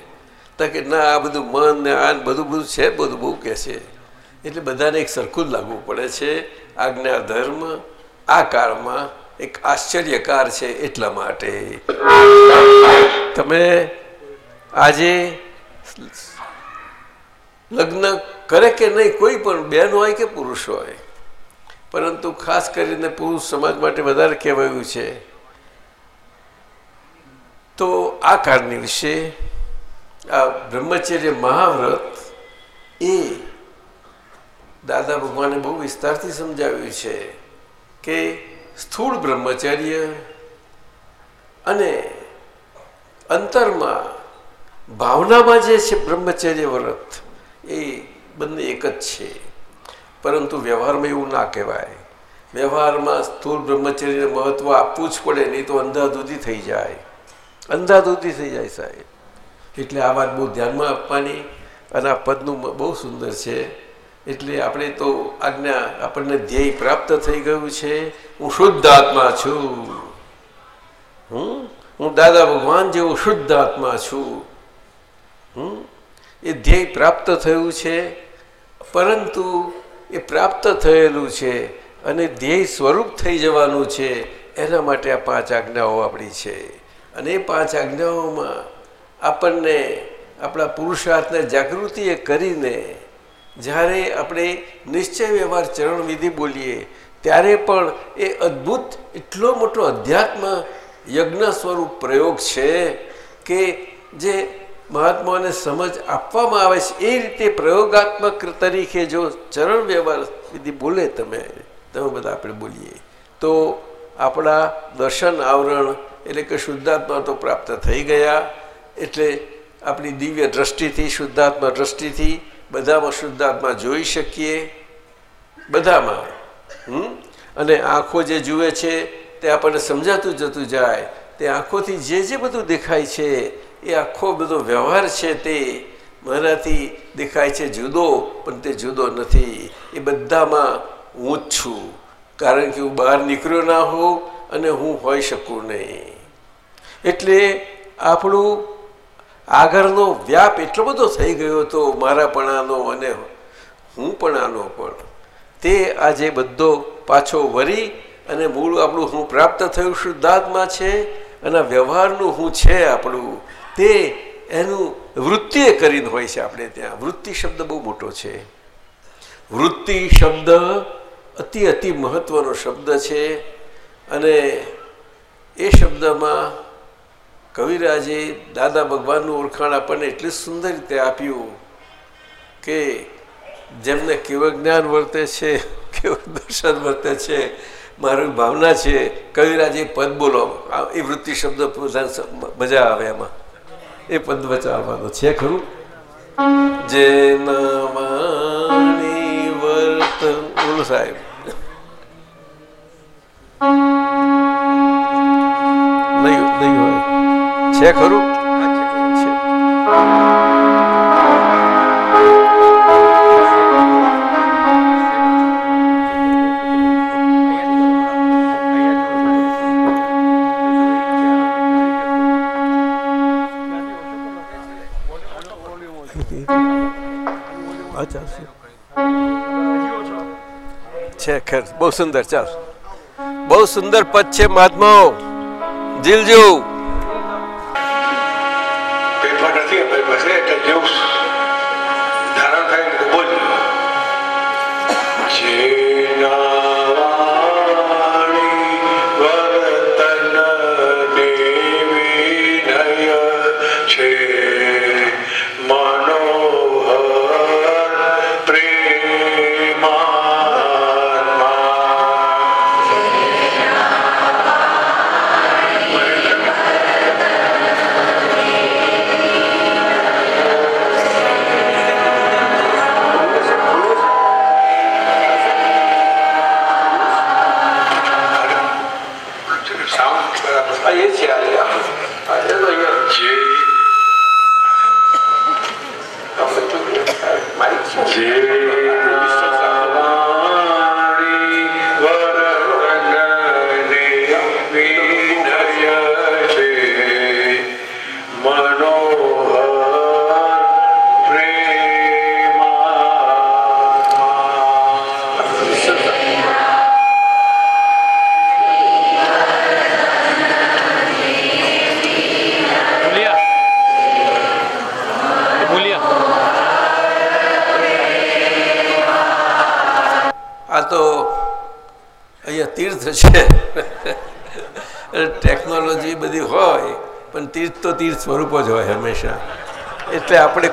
તો કે, ના, આ બધું મન ને આ બધું બધું છે બધું, બહુ કહે છે. એટલે બધાને એક સરખું જ લાગવું પડે છે. આજ્ઞા ધર્મ આ કાળમાં એક આશ્ચર્યકાર છે એટલા માટે. તમે આજે લગ્ન કરે કે નહીં, કોઈ પણ બેન હોય કે પુરુષ હોય, પરંતુ ખાસ કરીને પુરુષ સમાજ માટે વધારે કહેવાયું છે, તો આ કાળની વિશે આ બ્રહ્મચર્ય મહાવ્રત એ દાદા ભગવાને બહુ વિસ્તારથી સમજાવ્યું છે કે સ્થૂળ બ્રહ્મચર્ય અને અંતરમાં ભાવનામાં જે છે બ્રહ્મચર્ય વ્રત, એ બંને એક જ છે. પરંતુ વ્યવહારમાં એવું ના કહેવાય. વ્યવહારમાં સ્થૂળ બ્રહ્મચર્યને મહત્વ આપવું જ પડે, નહીં તો અંધાધૂધી થઈ જાય. અંધાધૂધી થઈ જાય સાહેબ. એટલે આ વાત બહુ ધ્યાનમાં આપવાની અને આ પદનું બહુ સુંદર છે. એટલે આપણે તો આજ્ઞા, આપણને ધ્યેય પ્રાપ્ત થઈ ગયું છે. હું શુદ્ધ આત્મા છું. હું હું દાદા ભગવાન જેવો શુદ્ધ આત્મા છું. હમ? એ ધ્યેય પ્રાપ્ત થયું છે. પરંતુ એ પ્રાપ્ત થયેલું છે અને ધ્યેય સ્વરૂપ થઈ જવાનું છે, એના માટે આ પાંચ આજ્ઞાઓ આપણી છે. અને એ પાંચ આજ્ઞાઓમાં આપણને, આપણા પુરુષાર્થને જાગૃતિએ કરીને જ્યારે આપણે નિશ્ચય વ્યવહાર ચરણ વિધિ બોલીએ, ત્યારે પણ એ અદ્ભુત, એટલો મોટો અધ્યાત્મ યજ્ઞ સ્વરૂપ પ્રયોગ છે કે જે મહાત્માઓને સમજ આપવામાં આવે છે. એ રીતે પ્રયોગાત્મક તરીકે જો ચરણ વ્યવહાર વિધિ બોલે તમે તમે બધા આપણે બોલીએ, તો આપણા દર્શન આવરણ એટલે કે શુદ્ધાત્મા તો પ્રાપ્ત થઈ ગયા. એટલે આપણી દિવ્ય દ્રષ્ટિથી, શુદ્ધાત્મા દ્રષ્ટિથી બધામાં શુદ્ધાત્મા જોઈ શકીએ. બધામાં, હમ? અને આંખો જે જુએ છે, તે આપણને સમજાતું જતું જાય. તે આંખોથી જે જે બધું દેખાય છે, એ આખો બધો વ્યવહાર છે તે મારાથી દેખાય છે જુદો, પણ તે જુદો નથી. એ બધામાં હું જ છું. કારણ કે હું બહાર નીકળ્યો ના હોઉં અને હું હોઈ શકું નહીં. એટલે આપણું આગળનો વ્યાપ એટલો બધો થઈ ગયો હતો મારાપણાનો અને હું પણ આનો પણ. તે આજે બધો પાછો વરી અને મૂળ આપણું હું પ્રાપ્ત થયું શુદ્ધાત્મા છે અને વ્યવહારનું હું છે આપણું. તે એનું વૃત્તિએ કરીને હોય છે આપણે ત્યાં. વૃત્તિ શબ્દ બહુ મોટો છે. વૃત્તિ શબ્દ અતિ અતિ મહત્વનો શબ્દ છે અને એ શબ્દમાં કવિરાજે દાદા ભગવાનનું ઓળખાણ આપણને એટલી સુંદર રીતે આપ્યું કે જેમને કેવું જ્ઞાન વર્તે છે કેવું દર્શન વર્તે છે, મારી ભાવના છે, કવિરાજે પદ બોલો. એ વૃત્તિ શબ્દ મજા આવે એમાં. એ પદ બચાવવાનો છે, ખરું? જે વાણી વર્ત સાહેબ. નહીં નહીં છે ખરું? છે છે ખેર. બહુ સુંદર ચાલ. બહુ સુંદર પદ છે મહાત્માઓ. જીલજો.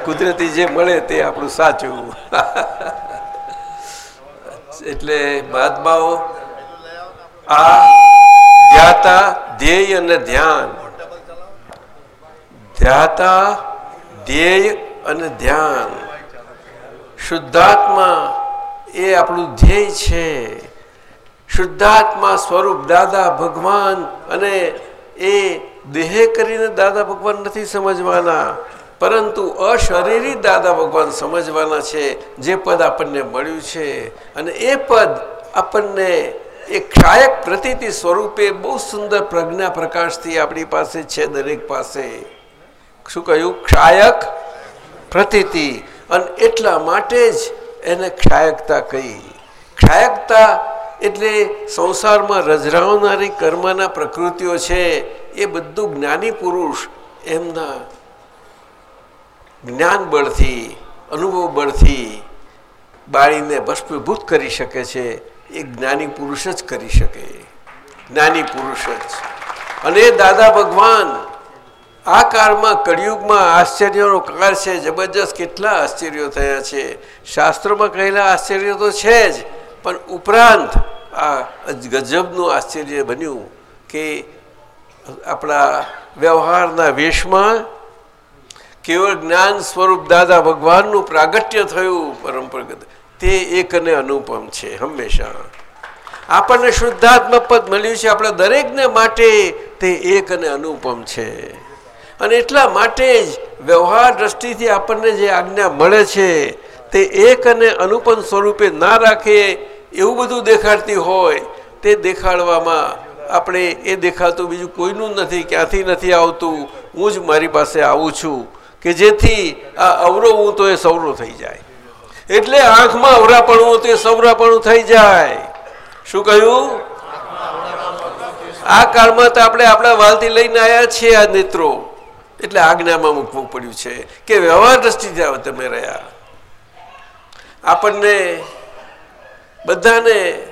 કુદરતી જે મળે તે આપણું સાચું. એટલે મહાત્માઓ, આ ધ્યાતા ધ્યેય અને ધ્યાન. ધ્યાતા ધ્યેય અને ધ્યાન. શુદ્ધાત્મા એ આપણું ધ્યેય છે. શુદ્ધાત્મા સ્વરૂપ દાદા ભગવાન અને એ દેહ કરીને દાદા ભગવાન નથી સમજવાના. પરંતુ અશરીરી દાદા ભગવાન સમજવાના છે, જે પદ આપણને મળ્યું છે અને એ પદ આપણને એ ક્ષાયક પ્રતિતિ સ્વરૂપે બહુ સુંદર પ્રજ્ઞા પ્રકાશથી આપણી પાસે છે દરેક પાસે. શું કહ્યું? ક્ષાયક પ્રતિતિ. અને એટલા માટે જ એને ક્ષાયકતા કહી. ક્ષાયકતા એટલે સંસારમાં રજરાવનારી કર્મના પ્રકૃતિઓ છે, એ બધું જ્ઞાની પુરુષ એમના જ્ઞાન બળથી, અનુભવ બળથી બાળીને ભસ્મીભૂત કરી શકે છે, એ જ્ઞાની પુરુષ જ કરી શકે. જ્ઞાની પુરુષ જ. અને દાદા ભગવાન, આ કાળમાં, કળિયુગમાં આશ્ચર્યનો કાળ છે, જબરજસ્ત કેટલા આશ્ચર્યો થયા છે. શાસ્ત્રોમાં કહેલા આશ્ચર્યો તો છે જ, પણ ઉપરાંત આ ગજબનું આશ્ચર્ય બન્યું કે આપણા વ્યવહારના વેશમાં કેવળ જ્ઞાન સ્વરૂપ દાદા ભગવાનનું પ્રાગટ્ય થયું પરંપરાગત. તે એક અને અનુપમ છે, હંમેશા. આપણને શુદ્ધાત્મક પદ મળ્યું છે, આપણા દરેકને માટે તે એક અને અનુપમ છે. અને એટલા માટે જ વ્યવહાર દ્રષ્ટિથી આપણને જે આજ્ઞા મળે છે, તે એક અને અનુપમ સ્વરૂપે ના રાખે એવું બધું દેખાડતી હોય, તે દેખાડવામાં આપણે એ દેખાતું બીજું કોઈનું નથી, ક્યાંથી નથી આવતું, હું જ મારી પાસે આવું છું. કે જેથી આ અવરવવું તો એ સવરો થઈ જાય. એટલે આંખમાં અવરાપણું તો એ સૌરાપણું થઈ જાય. શું કહ્યું? આ કાળમાં તો આપણે આપણા વાલથી લઈને આવ્યા છીએ આ નેત્રો. એટલે આજ્ઞામાં મૂકવું પડ્યું છે કે વ્યવહાર દ્રષ્ટિથી તમે રહ્યા. આપણને બધાને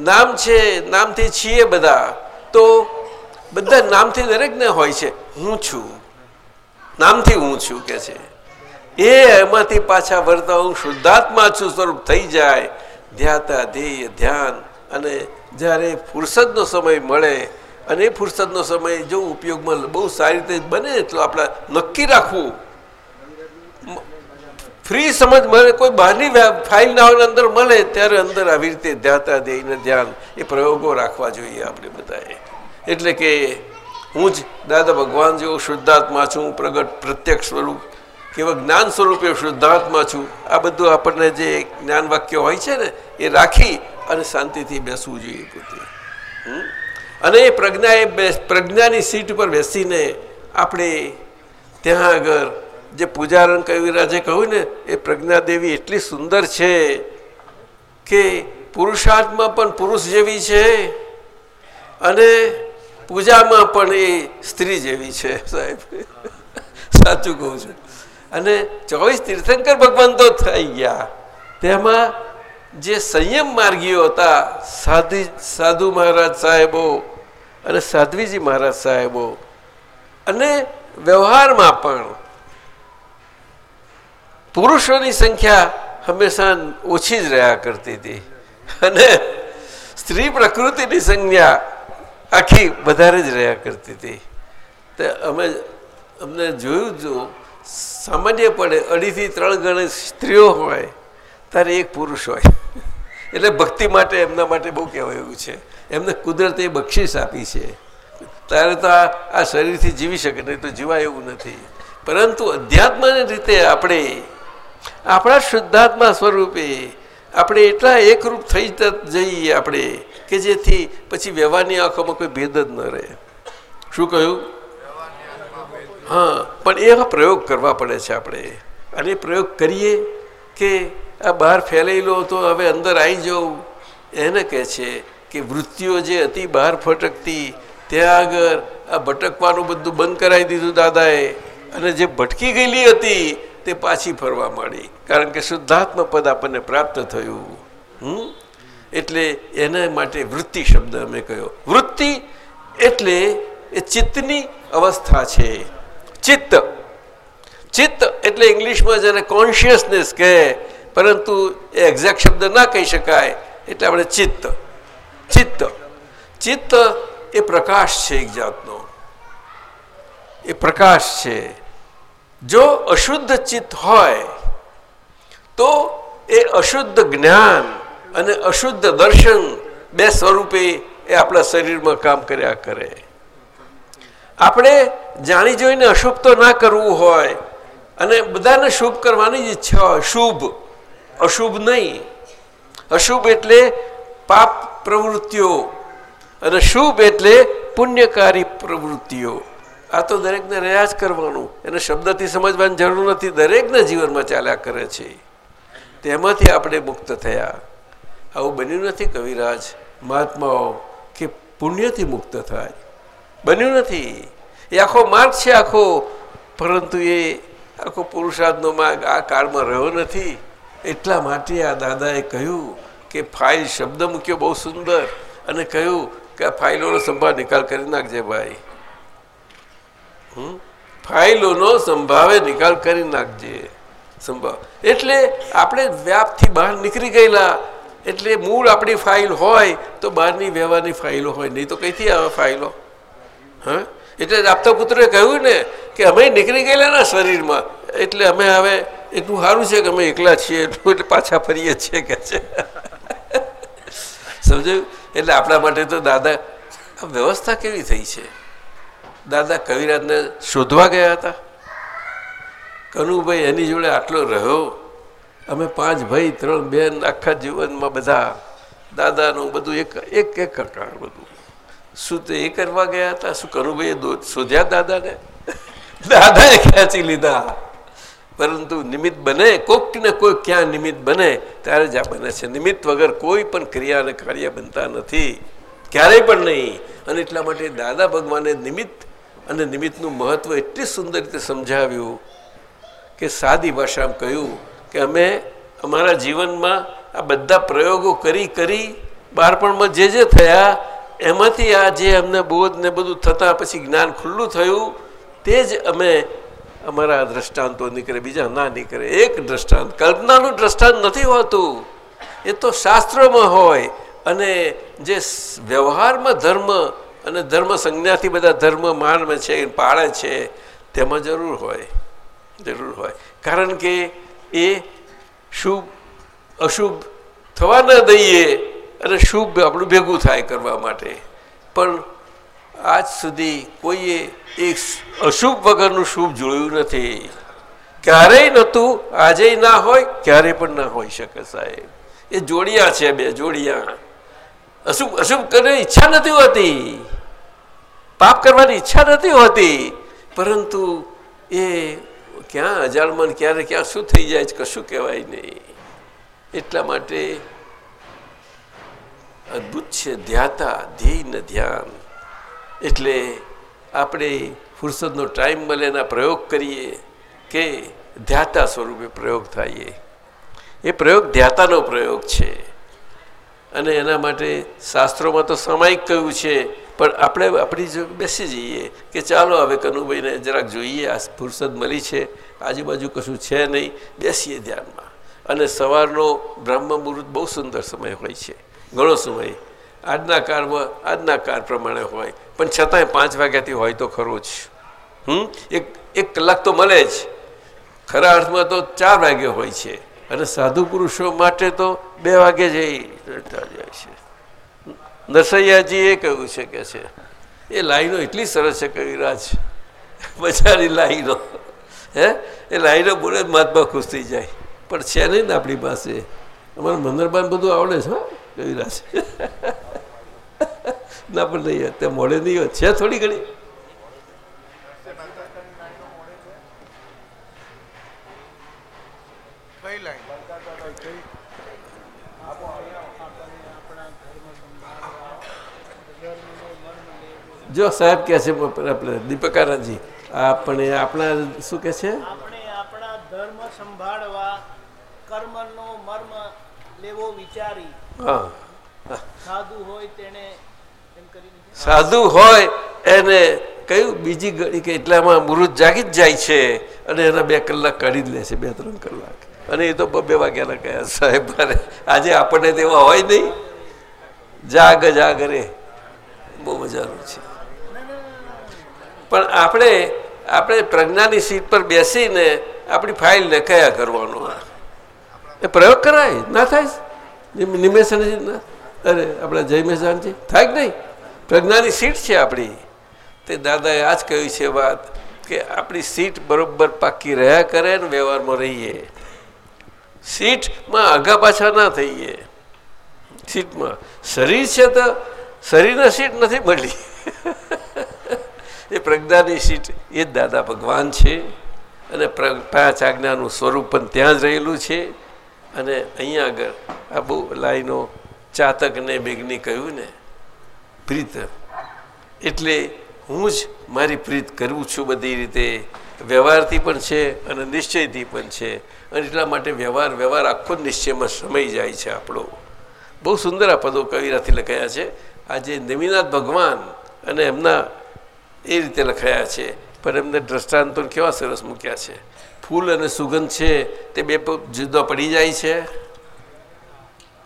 નામ છે, નામથી છીએ બધા. તો બધા નામથી દરેકને હોય છે. હું છું. નામથી હું છું કે છે. એ એમાંથી પાછા વળતા હું શુદ્ધાત્મા છું, સ્વરૂપ થઈ જાય. ધ્યાતા ધ્યેય, ધ્યાન. અને જ્યારે ફુરસદનો સમય મળે, અને એ ફુરસદનો સમય જો ઉપયોગમાં બહુ સારી રીતે બને, એટલું આપણે નક્કી રાખવું. ફ્રી સમજ મળે, કોઈ બહારની ફાઇલ ના હોય અંદર મળે, ત્યારે અંદર આવી રીતે ધ્યાતા ધ્યેયને ધ્યાન એ પ્રયોગો રાખવા જોઈએ આપણે બધાએ. એટલે કે હું જ દાદા ભગવાન જેવો શુદ્ધાત્મા છું પ્રગટ પ્રત્યક્ષ સ્વરૂપ, કેવા જ્ઞાન સ્વરૂપે શુદ્ધાત્મા છું. આ બધું આપણને જે જ્ઞાન વાક્ય હોય છે ને, એ રાખી અને શાંતિથી બેસવું જોઈએ પોતે. અને એ પ્રજ્ઞા એ પ્રજ્ઞાની સીટ ઉપર બેસીને આપણે ત્યાં આગળ જે પૂજારણ કવિરાજે કહ્યું ને, એ પ્રજ્ઞા દેવી એટલી સુંદર છે કે પુરુષાર્થમાં પણ પુરુષ જેવી છે. અને પૂજામાં પણ એ સ્ત્રી જેવી છે, સાહેબ. સાચું કહું છું. અને ચોવીસ તીર્થંકર ભગવાન તો થઈ ગયા. તેમાં જે સંયમ માર્ગીઓ હતા, સાધી, સાધુ મહારાજ સાહેબો અને સાધ્વીજી મહારાજ સાહેબો અને વ્યવહારમાં પણ પુરુષોની સંખ્યા હંમેશા ઓછી જ રહ્યા કરતી હતી. અને સ્ત્રી પ્રકૃતિની સંજ્ઞા આખી વધારે જ રહ્યા કરતી હતી. તો અમે અમને જોયું જો સામાન્યપણે અઢીથી ત્રણ ગણી સ્ત્રીઓ હોય, ત્યારે એક પુરુષ હોય. એટલે ભક્તિ માટે, એમના માટે બહુ કહેવાયું છે. એમને કુદરતે બક્ષિસ આપી છે. ત્યારે તો આ શરીરથી જીવી શકે, નહીં તો જીવાય એવું નથી. પરંતુ અધ્યાત્મની રીતે આપણે, આપણા શુદ્ધાત્મા સ્વરૂપે આપણે એટલા એકરૂપ થઈ જઈએ આપણે કે જેથી પછી વ્યવહારની આંખોમાં કોઈ ભેદ જ ન રહે. શું કહ્યું? હા, પણ એવા પ્રયોગ કરવા પડે છે આપણે. અને પ્રયોગ કરીએ કે આ બહાર ફેલાયેલો તો હવે અંદર આવી જવું. એને કહે છે કે વૃત્તિઓ જે હતી બહાર ફટકતી, ત્યાં આગળ આ ભટકવાનું બધું બંધ કરાવી દીધું દાદાએ. અને જે ભટકી ગયેલી હતી, તે પાછી ફરવા માંડી. કારણ કે શુદ્ધાત્મ પદ આપણને પ્રાપ્ત થયું. હમ? એટલે એના માટે વૃત્તિ શબ્દ અમે કહ્યો વૃત્તિ એટલે એ ચિત્તની અવસ્થા છે. ચિત્ત. ચિત્ત એટલે ઇંગ્લિશમાં જેને કોન્શિયસનેસ કહે, પરંતુ એ એક્ઝેક્ટ શબ્દ ના કહી શકાય, એટલે આપણે ચિત્ત. ચિત્ત. ચિત્ત એ પ્રકાશ છે એક જાતનો. એ પ્રકાશ છે. જો અશુદ્ધ ચિત્ત હોય, તો એ અશુદ્ધ જ્ઞાન અને અશુદ્ધ દર્શન બે સ્વરૂપે એ આપણા શરીરમાં કામ કર્યા કરે. આપણે જાણી જોઈને અશુભ તો ના કરવું હોય અને બધાને શુભ કરવાની જ ઈચ્છા હોય. શુભ, અશુભ નહીં. અશુભ એટલે પાપ પ્રવૃત્તિઓ અને શુભ એટલે પુણ્યકારી પ્રવૃત્તિઓ. આ તો દરેકને રહ્યા જ કરવાનું. એને શબ્દથી સમજવાની જરૂર નથી. દરેકના જીવનમાં ચાલ્યા કરે છે. તેમાંથી આપણે મુક્ત થયા. આવું બન્યું નથી કવિરાજ. મહાત્માઓ કે પુણ્યથી મુક્ત થાય. બન્યું નથી. એ આખો માર્ગ છે આખો. પરંતુ એ આખો પુરુષાર્થનો માર્ગ આ કાળમાં રહ્યો નથી. એટલા માટે આ દાદાએ કહ્યું કે ફાઇલ શબ્દ મૂક્યો બહુ સુંદર અને કહ્યું કે આ ફાઇલોનો સંભાળ નિકાલ કરી નાખજે ભાઈ? ફાઇલોનો સંભાવે નિકાલ કરી નાખજે. સંભાવ એટલે આપણે વ્યાપથી બહાર નીકળી ગયેલા એટલે મૂળ આપણી ફાઇલ હોય તો બહારની વ્યવહારની ફાઇલો હોય, નહીં તો કઈથી આવે ફાઇલો હા? એટલે આપતા પુત્રે કહ્યું ને કે અમે નીકળી ગયેલા ના શરીરમાં. એટલે અમે હવે એટલું સારું છે કે અમે એકલા છીએ, એટલું પાછા ફરીએ છીએ કે છે. સમજાયું? એટલે આપણા માટે તો દાદા વ્યવસ્થા કેવી થઈ છે? દાદા કવિરાજને શોધવા ગયા હતા. કનુભાઈ એની જોડે આટલો રહ્યો. અમે પાંચ ભાઈ, ત્રણ બેન, આખા જીવનમાં બધા દાદાનું બધું એક એક એક કકાર બધું. શું તે એ કરવા ગયા હતા? શું કનુભાઈએ દો- શોધ્યા દાદાને? દાદાએ ખેંચી લીધા. પરંતુ નિમિત્ત બને કોઈક ને કોઈ ક્યાં નિમિત્ત બને, ત્યારે જ આ બને છે. નિમિત્ત વગર કોઈ પણ ક્રિયા અને કાર્ય બનતા નથી. ક્યારેય પણ નહીં. અને એટલા માટે દાદા ભગવાને નિમિત્ત અને નિમિત્તનું મહત્વ એટલી સુંદર રીતે સમજાવ્યું કે સાદી ભાષામાં કહ્યું કે અમે અમારા જીવનમાં આ બધા પ્રયોગો કરી કરી બાળપણમાં જે જે થયા, એમાંથી આ જે અમને બોધ ને બધું થતાં પછી જ્ઞાન ખુલ્લું થયું, તે જ અમે અમારા દ્રષ્ટાંતો નીકળે, બીજા ના નીકળે. એક દ્રષ્ટાંત, કલ્પનાનું દ્રષ્ટાંત નથી હોતું. એ તો શાસ્ત્રોમાં હોય. અને જે વ્યવહારમાં ધર્મ અને ધર્મ સંજ્ઞાથી બધા ધર્મ માનવે છે પાળે છે, તેમાં જરૂર હોય. જરૂર હોય. કારણ કે એ શુભ, અશુભ થવા ન દઈએ અને શુભ આપણું ભેગું થાય કરવા માટે. પણ આજ સુધી કોઈએ એક અશુભ વગરનું શુભ જોયું નથી. ક્યારેય નહોતું આજે ના હોય ક્યારેય પણ ના હોઈ શકે સાહેબ. એ જોડિયા છે બે જોડિયા. અશુભ અશુભ કરવાની ઈચ્છા નથી હોતી. પાપ કરવાની ઈચ્છા નથી હોતી. પરંતુ એ ક્યાં અજાણમાં ક્યારે ક્યાં? શું થઈ જાય છે? કશું કહેવાય નહીં. એટલા માટે અદ્ભુત છે. ધ્યાતા, ધ્યેય ને ધ્યાન. એટલે આપણે ફુરસદનો ટાઈમ મળે એના પ્રયોગ કરીએ કે ધ્યાતા સ્વરૂપે પ્રયોગ થાય એ પ્રયોગ ધ્યાતાનો પ્રયોગ છે. અને એના માટે શાસ્ત્રોમાં તો સામાયિક કહ્યું છે પણ આપણે આપણી જો બેસી જઈએ કે ચાલો હવે કનુભાઈને જરાક જોઈએ, આ ફુરસદ મળી છે, આજુબાજુ કશું છે નહીં, બેસીએ ધ્યાનમાં. અને સવારનો બ્રહ્મ મુહૂર્ત બહુ સુંદર સમય હોય છે, ઘણો સમય. આજના કાળમાં, આજના કાળ પ્રમાણે હોય. પણ છતાંય પાંચ વાગ્યાથી હોય તો ખરો જ. હમ? એક એક કલાક તો મળે જ. ખરા અર્થમાં તો ચાર વાગે હોય છે. અને સાધુ પુરુષો માટે તો બે વાગે જઈ જાય છે. નરસૈયાજીએ કહ્યું છે કે છે, એ લાઈનો એટલી સરસ છે કવિરાજ બજારની લાઈનો, હે? એ લાઈનો બોલે મહાત્મા ખુશ થઈ જાય. પણ છે નહીં ને આપણી પાસે. અમારું મંદરબાન બધું આવડે છે કવિરાજ ના, પણ નહીં તે મોડે નહીં છે થોડી ઘણી કઈ લાઈન જો સાહેબ કે છે આપણે દીપકારાજી આપણે આપણા શું કે છે? આપણે આપણા ધર્મ સંભાળવા કર્મનો મર્મ લેવો વિચારી. હા. સાધુ હોય તેને સાધુ હોય એને કયું? બીજી ઘડી કે એટલામાં મૃત જાગી જ જાય છે અને એના બે કલાક કાઢી જ લે છે બે ત્રણ કલાક. અને એ તો બે વાગ્યાના કયા સાહેબ. આજે આપણને તેવા હોય નહીં. જાગ જાગ રે બહુ મજાનું છે. પણ આપણે આપણે પ્રજ્ઞાની સીટ પર બેસીને આપણી ફાઇલ કયા કરવાનો એ પ્રયોગ કરાય, ના થાય? નિમેશ ના. અરે, આપણા જય જાનજી થાય કે નહીં? પ્રજ્ઞાની સીટ છે આપણી. તે દાદાએ આ જ કહ્યું છે વાત કે આપણી સીટ બરોબર પાકી રહ્યા કરે ને વ્યવહારમાં રહીએ. સીટમાં આગા પાછા ના થઈએ. સીટમાં શરીર છે તો શરીરના સીટ નથી મળી. એ પ્રજ્ઞાની સીટ એ જ દાદા ભગવાન છે. અને પાંચ આજ્ઞાનું સ્વરૂપ પણ ત્યાં જ રહેલું છે. અને અહીંયા આગળ આ બહુ લાઈનો ચાતકને મેઘની કહ્યું ને, પ્રીત. એટલે હું જ મારી પ્રીત કરું છું બધી રીતે. વ્યવહારથી પણ છે અને નિશ્ચયથી પણ છે. અને એટલા માટે વ્યવહાર વ્યવહાર આખો નિશ્ચયમાં સમય જાય છે આપણો. બહુ સુંદર આ પદો કવિરાથી લખાયા છે. આજે નવીનાથ ભગવાન અને એમના એ રીતે લખાયા છે. પણ એમને દ્રષ્ટાંતો કેવા સરસ મૂક્યા છે. ફૂલ અને સુગંધ છે તે બે જુદા પડી જાય છે.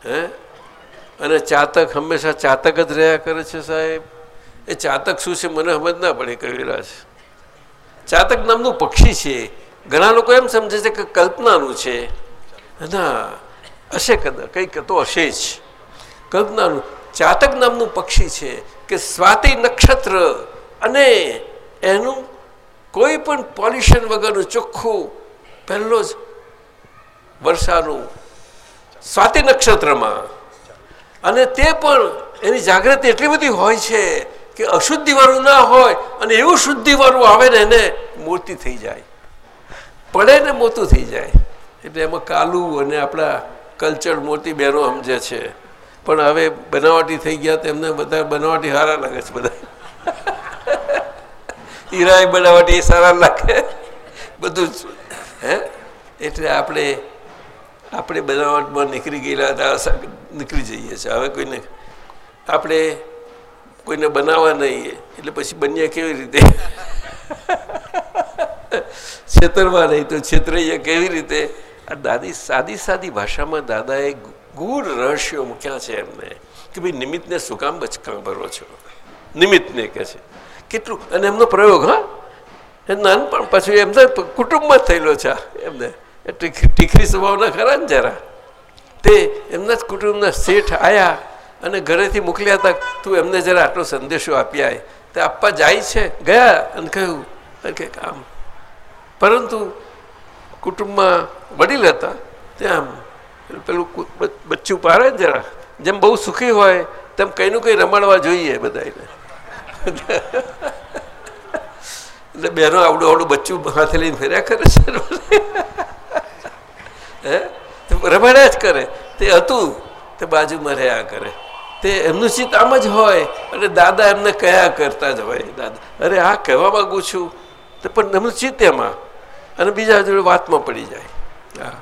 હે? અને ચાતક હંમેશા ચાતક જ રહ્યા કરે છે સાહેબ. એ ચાતક શું છે મને સમજ ના પડે કવિરાજ ચાતક નામનું પક્ષી છે. ઘણા લોકો એમ સમજે છે કે કલ્પનાનું છે. ના, હશે કદાચ, કંઈક તો હશે જ. કલ્પનાનું, ચાતક નામનું પક્ષી છે કે સ્વાતિ નક્ષત્ર. અને એનું કોઈ પણ પોલ્યુશન વગરનું ચોખ્ખું પહેલો જ વર્ષાનું સ્વાતિ નક્ષત્રમાં. અને તે પણ એની જાગૃતિ એટલી બધી હોય છે કે અશુદ્ધિવાળું ના હોય અને એવું શુદ્ધિવાળું આવે ને એને મૂર્તિ થઈ જાય. પડે ને મોતું થઈ જાય. એટલે એમાં કાલું અને આપણા કલ્ચર મોટી બહેનો સમજે છે. પણ હવે બનાવટી થઈ ગયા તેમને બધા બનાવટી સારા લાગે છે બધા હીરાય બનાવટી એ સારા લાગે. બધું જ, હે? એટલે આપણે આપણે બનાવટમાં નીકળી ગયેલા હતા નીકળી જઈએ છીએ. હવે કોઈને, આપણે કોઈને બનાવવા નહીં, એટલે પછી બન્યા કેવી રીતે? છેતરવા નહીં તો છેતરાઈએ કેવી રીતે? આ દાદી, સાદી સાદી ભાષામાં દાદાએ ગૂઢ રહસ્યો મૂક્યા છે એમને. કે ભાઈ, નિમિત્તને શું કામ બચકા ભરો છો? નિમિત્તને કે છે. કેટલું? અને એમનો પ્રયોગ, હા? એ નાનપણ પછી એમને કુટુંબમાં થયેલો છે એમને. એ ટીખરી સ્વભાવના ખરા ને જરા. તે એમના જ કુટુંબના શેઠ આવ્યા અને ઘરેથી મોકલ્યા હતા, તું એમને જરા આટલો સંદેશો આપી આય. તે આપવા જાય છે? ગયા અને કહ્યું કે આમ. પરંતુ કુટુંબમાં વડીલ હતા ત્યાં પેલું બચ્ચું પારે જરા, જેમ બહુ સુખી હોય, તેમ કંઈનું કંઈ રમાડવા જોઈએ બધાને એટલે બહેનો આવડું આવડું બચ્ચું હાથે લઈને ફેર્યા કરે છે હે? રમાડ્યા જ કરે. તે હતું, તે બાજુમાં રહ્યા કરે. તે એમનું ચિત્ત આમ જ હોય અને દાદા એમને કયા કરતા જ હોય દાદા. અરે, આ કહેવા માંગુ છું. તો પણ એમનું ચિત્ત એમાં. અને બીજા જોડે વાતમાં પડી જાય. હા.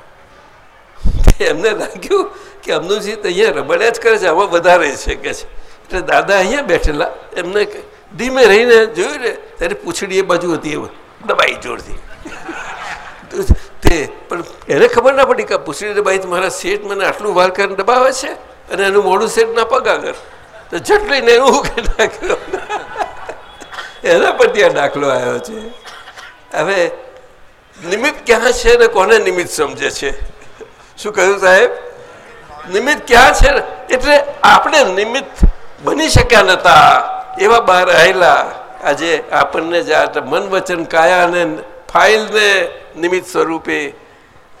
એમને લાગ્યું કે એમનું ચિત્ત અહીંયા રમાડ્યા જ કરે છે. આમાં વધારે છે કે છે. એટલે દાદા અહીંયા બેઠેલા. એમને ક- ધીમે રહીને જોયું ને, ત્યારે પૂછડી એ બાજુ હતી એવું દબાઈ જોરથી. તો પણ એને ખબર ના પડી કે પૂછડી દબાઈ મારા શેઠ મને આટલું વાર કરીને દબાવે છે અને એનું મોડું શેઠ ના પગ આગળ. તો ઝટ લઈને એવું કે નાખ્યો એના પર ત્યાં દાખલો આવ્યો છે. હવે નિમિત્ત ક્યાં છે ને કોને નિમિત્ત સમજે છે? શું કહ્યું સાહેબ? નિમિત્ત ક્યાં છે? એટલે આપણે નિમિત્ત બની શક્યા નતા. એવા બહાર આવેલા આજે આપણને જ મન વચન કાયા અને ફાઇલને નિમિત્ત સ્વરૂપે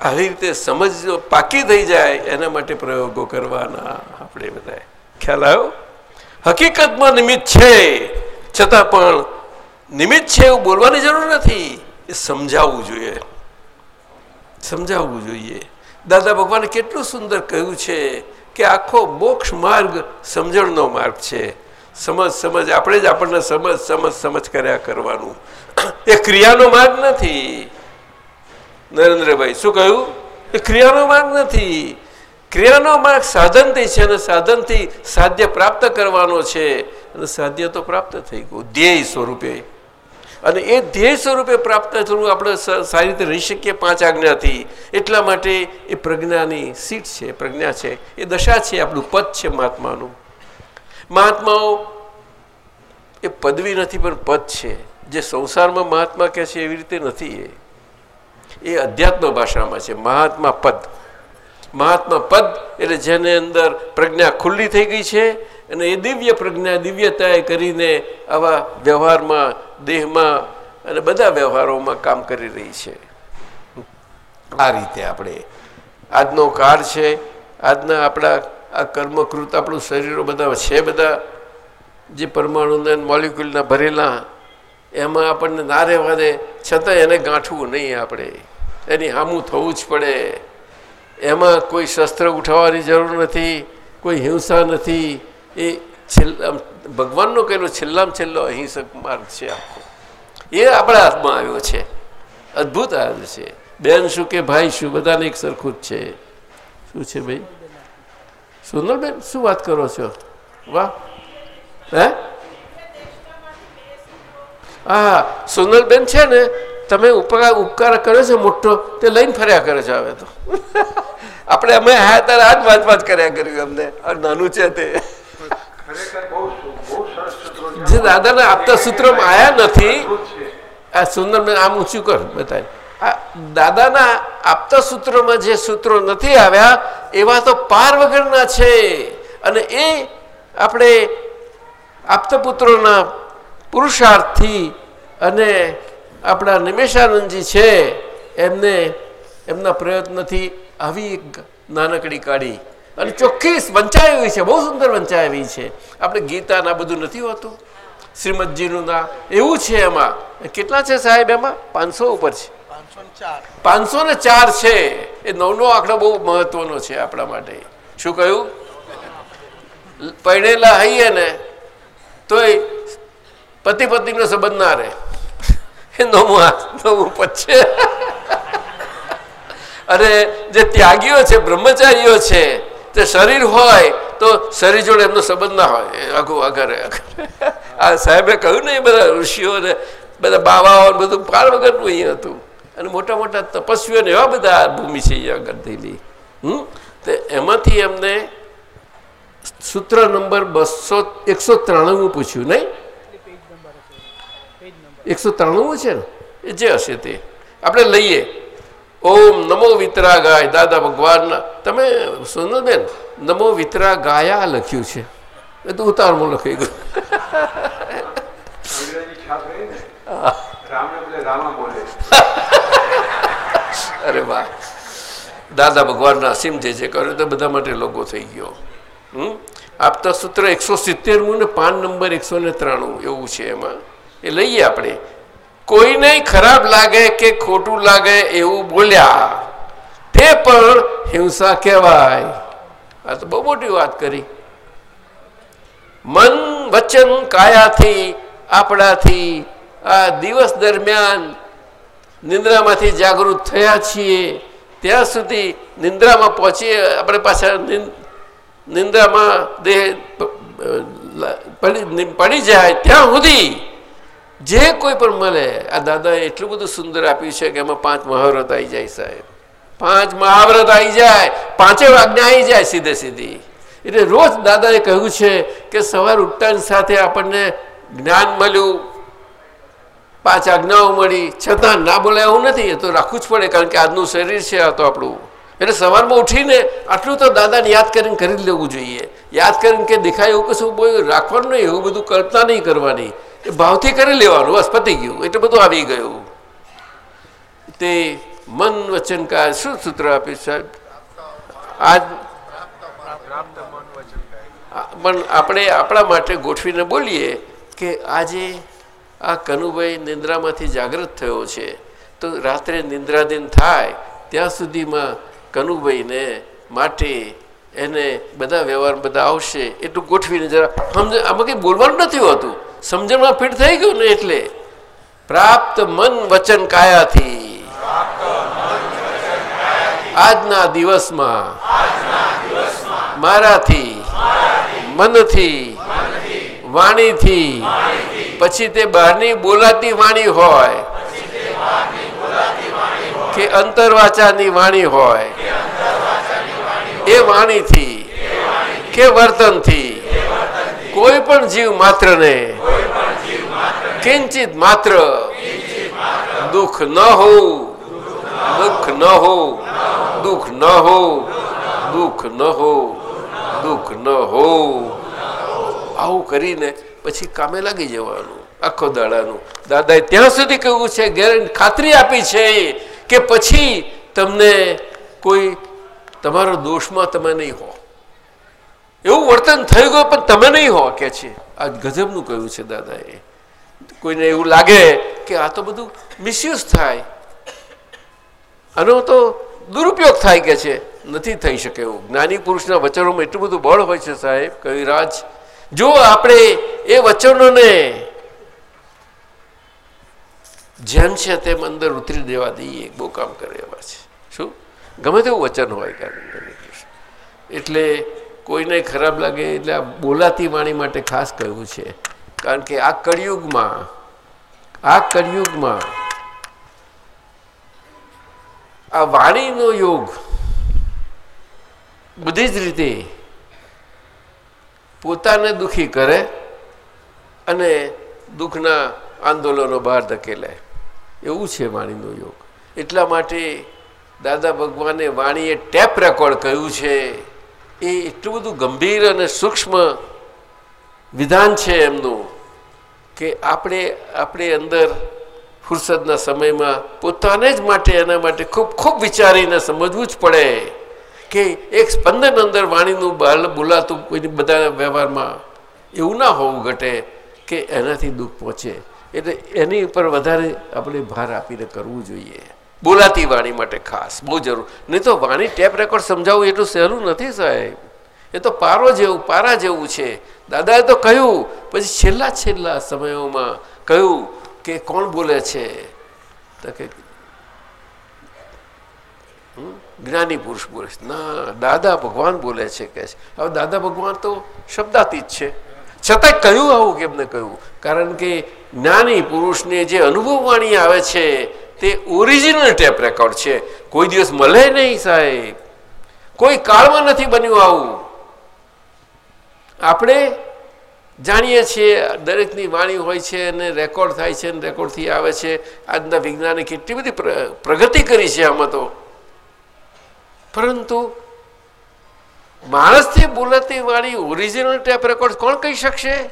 આવી રીતે સમજ પાકી થઈ જાય એના માટે પ્રયોગો કરવાના આપણે બધા ખ્યાલ આવ્યો? હકીકતમાં નિમિત્ત છે. છતાં પણ નિમિત્ત છે એવું બોલવાની જરૂર નથી. એ સમજાવવું જોઈએ. સમજાવવું જોઈએ. દાદા ભગવાને કેટલું સુંદર કહ્યું છે કે આખો મોક્ષ માર્ગ સમજણનો માર્ગ છે. સમજ સમજ. આપણે જ આપણને સમજ સમજ સમજ કર્યા કરવાનું. એ ક્રિયાનો માર્ગ નથી. નરેન્દ્રભાઈ, શું કહ્યું? એ ક્રિયાનો માર્ગ નથી. ક્રિયાનો માર્ગ સાધનથી છે અને સાધનથી સાધ્ય પ્રાપ્ત કરવાનો છે. અને સાધ્ય તો પ્રાપ્ત થઈ ગયું. ધ્યેય સ્વરૂપે. અને એ ધ્યેય સ્વરૂપે પ્રાપ્ત થવું આપણે સારી રીતે રહી શકીએ પાંચ આજ્ઞાથી. એટલા માટે એ પ્રજ્ઞાની સીટ છે, પ્રજ્ઞા છે. એ દશા છે, આપણું પદ છે, મહાત્માનું. મહાત્માઓ, એ પદવી નથી પણ પદ છે. જે સંસારમાં મહાત્મા કહે છે એવી રીતે નથી એ. એ અધ્યાત્મ ભાષામાં છે, મહાત્મા પદ. મહાત્મા પદ એટલે જેને અંદર પ્રજ્ઞા ખુલ્લી થઈ ગઈ છે અને એ દિવ્ય પ્રજ્ઞા, દિવ્યતાએ કરીને આવા વ્યવહારમાં, દેહમાં અને બધા વ્યવહારોમાં કામ કરી રહી છે. આ રીતે આપણે આજનો કાળ છે. આજના આપણા આ કર્મકૃત આપણું શરીરો બધા છે બધા જે પરમાણુના મોલિક્યુલના ભરેલા, એમાં આપણને ના રહેવા દે છતાં એને ગાંઠવું નહીં આપણે. એની હામું થવું જ પડે. એમાં કોઈ શસ્ત્ર ઉઠાવવાની જરૂર નથી, કોઈ હિંસા નથી. એ છેલ્લા ભગવાનનો કહેલો છેલ્લામાં છેલ્લો અહિંસક માર્ગ છે આખો. એ આપણા હાથમાં આવ્યો છે. અદ્ભુત આવ્યો છે. બેન શું કે, ભાઈ શું, બધાને એક સરખું જ છે. શું છે ભાઈ? સોનલબેન શું વાત કરો છો? વાહ. હે? હા સોનલબેન છે ને તમે ઉપકાર ઉપકાર કર્યો છે મોટો તે લઈને ફર્યા કરે છે હવે તો. આપણે અમે હા ત્યારે આ જ વાત વાત કર્યા કર્યું અમને. આ નાનું છે તે. જે દાદાને આપતા સૂત્રોમાં આયા નથી આ સુંદર આમ ઊંચું કર બતાય. આ દાદાના આપતા સૂત્રોમાં જે સૂત્રો નથી આવ્યા, એવા તો પાર વગરના છે. અને એ આપણે આપતપુત્રોના પુરુષાર્થથી અને આપણા નિમેશાનંદજી છે, એમને એમના પ્રયત્નથી આવી એક નાનકડી કાઢી. અને ચોખ્ખી વંચાયેલી છે, બહુ સુંદર વંચાયેલી છે. આપણે ગીતાના બધું નથી હોતું. શ્રીમદજીનું ના, એવું છે એમાં. કેટલા છે સાહેબ એમાં? પાંચસો ઉપર છે. પાંચસો ને ચાર. છે. એ નવનો આંકડો બહુ મહત્વનો છે આપણા માટે. શું કહ્યું? પરણેલા હઈએ ને, તોય પતિ પત્નીનો સંબંધ ના રહે. એ નવમું જે ત્યાગીઓ છે, બ્રહ્મચારીઓ છે, તે શરીર હોય તો શરીર જોડે એમનો સંબંધ ના હોય. આખું આગળ આ સાહેબે કહ્યું ને બધા ઋષિઓ ને બધા બાવાઓ બધું પાર વગરનું અહીંયા હતું. અને મોટા મોટા તપસ્વીઓને એવા બધા ભૂમિ છે આગળ થયેલી. હમ? તો એમાંથી એમને સૂત્ર નંબર બસો, એકસો ત્રાણું પૂછ્યું, નહીં? એકસો ત્રાણું છે ને? એ જે હશે તે. આપણે લઈએ. ઓમ નમો વિતરા ગાય દાદા ભગવાનના, તમે સુનો બેન, નમો વિતરાગાયા લખ્યું છે. એ તો ઉતારમાં લખાઈ ગયું. અરે વાહ. દાદા ભગવાનના અસીમ જે જે કર્યો તો બધા માટે લોગો થઈ ગયો. હમ? આપતા સૂત્ર એકસો સિત્તેરમું ને પાન નંબર એકસો ને ત્રાણું એવું છે એમાં. એ લઈએ આપણે. કોઈને ખરાબ લાગે કે ખોટું લાગે એવું બોલ્યા. તે પણ હિંસા કહેવાય. આ તો બહુ મોટી વાત કરી. મન વચન કાયાથી, આપણાથી, આ દિવસ દરમિયાન નિંદ્રામાંથી જાગૃત થયા છીએ. ત્યાં સુધી નિંદ્રામાં પહોંચીએ, આપણે પાછા નિંદ્રામાં દેહ પડી જાય ત્યાં સુધી જે કોઈ પણ મળે, આ દાદાએ એટલું બધું સુંદર આપ્યું છે કે એમાં પાંચ મહાવ્રત આવી જાય સાહેબ. પાંચ મહાવ્રત આવી જાય, પાંચે આજ્ઞા આવી જાય સીધે સીધી. એટલે રોજ દાદાએ કહ્યું છે કે સવાર ઉઠતાની સાથે આપણને જ્ઞાન મળ્યું પાંચ આજ્ઞાઓ મળી. છતાં ના બોલાય એવું નથી. એ તો રાખવું જ પડે, કારણ કે આજનું શરીર છે આ તો આપણું. એટલે સવારમાં ઉઠીને આટલું તો દાદાને યાદ કરીને કરી લેવું જોઈએ. યાદ કરીને કે દેખાય એવું કશું બહુ રાખવાનું નહીં, એવું બધું કલ્પના નહીં કરવાની. એ ભાવથી કરી લેવાનું, બસ પતી ગયું. એટલે બધું આવી ગયું. તે મન વચન કા શું સૂત્ર આપ્યું સાહેબ? આજ પણ આપણે આપણા માટે ગોઠવીને બોલીએ કે આજે આ કનુભાઈ નિંદ્રામાંથી જાગૃત થયો છે. તો રાત્રે નિંદ્રાધીન થાય, ત્યાં સુધીમાં કનુભાઈને માટે એને બધા વ્યવહાર બધા આવશે, એટલું ગોઠવીને જરા સમજ, આમાં કંઈ બોલવાનું નથી હોતું. સમજણમાં ફિટ થઈ ગયું ને એટલે. પ્રાપ્ત મન વચન કાયાથી. આજના દિવસમાં મારાથી, મનથી, વાણીથી પછી તે બહારની બોલાતી વાણી હોય. કે અંતરવાચાની વાણી હોય. એ વાણીથી કે વર્તનથી કોઈ પણ જીવ માત્રને કિંચિત માત્ર દુઃખ ન હો દુઃખ ન હો દુઃખ ન હો દુઃખ ન હો દુઃખ ન હો આવું કરીને પછી કામે લાગી જવાનું, આખો દાડાનું. દાદાએ ત્યાં સુધી કહ્યું છે ગેરંટી ખાતરી આપી છે કે પછી તમને કોઈ તમારો દોષમાં તમે નહીં હો. એવું વર્તન થઈ ગયું પણ તમે નહીં હો, કે છે. આ ગજબનું કહ્યું છે દાદાએ. કોઈને એવું લાગે કે આ તો બધું મિસયુઝ થાય. આનો તો દુરુપયોગ થાય કે છે. નથી થઈ શકે એવું. જ્ઞાની પુરુષના વચનોમાં એટલું બધું બળ હોય છે સાહેબ, કવિરાજ જો આપણે એ વચનોને જેમ છે તેમ અંદર ઉતરી દેવા દઈએ, બહુ કામ કરે એવા છે. શું? ગમે તેવું વચન હોય કારણ એટલે કોઈને ખરાબ લાગે એટલે આ બોલાતી વાણી માટે ખાસ કહ્યું છે. કારણ કે આ કળિયુગમાં આ કળિયુગમાં આ વાણીનો યોગ બધી જ રીતે પોતાને દુખી કરે અને દુઃખના આંદોલનો બહાર ધકેલે એવું છે વાણીનો યોગ. એટલા માટે દાદા ભગવાને વાણીએ ટેપ રેકોર્ડ કહ્યું છે. એ એટલું બધું ગંભીર અને સૂક્ષ્મ વિધાન છે એમનું કે આપણે આપણે અંદર ફુરસદના સમયમાં પોતાને જ માટે, એના માટે ખૂબ ખૂબ વિચારીને સમજવું જ પડે. કે એક સ્પંદન અંદર વાણીનું બાલ બોલાતું કોઈની બધા વ્યવહારમાં એવું ના હોવું ઘટે કે એનાથી દુઃખ પહોંચે. એટલે એની ઉપર વધારે આપણે ભાર આપીને કરવું જોઈએ. બોલાતી વાણી માટે ખાસ, બહુ જરૂર. નહીં તો વાણી ટેપ રેકોર્ડ સમજાવવું એટલું સહેલું નથી સાહેબ. એ તો પારો જેવું, પારા જેવું છે. દાદાએ તો કહ્યું, પછી છેલ્લા છેલ્લા સમયોમાં કહ્યું કે કોણ બોલે છે? તો કે? જ્ઞાની પુરુષ બોલે છે. ના, દાદા ભગવાન બોલે છે કે છે. હવે દાદા ભગવાન તો શબ્દાતીત છે. છતાંય કહ્યું આવું કેમને કહ્યું. કારણ કે જ્ઞાની પુરુષને જે અનુભવ વાણી આવે છે, તે ઓરિજિનલ ટેપ રેકોર્ડ છે. કોઈ દિવસ મળે નહીં સાહેબ. કોઈ કાળમાં નથી બન્યું આવું. આપણે જાણીએ છીએ, દરેકની વાણી હોય છે અને રેકોર્ડ થાય છે અને રેકોર્ડથી આવે છે. આજના વિજ્ઞાને કેટલી બધી પ્રગતિ કરી છે આમાં તો. પરંતુ માણસથી બોલાતી વાળી ઓરિજિનલ ટેપ રેકોર્ડ કોણ કહી શકશે?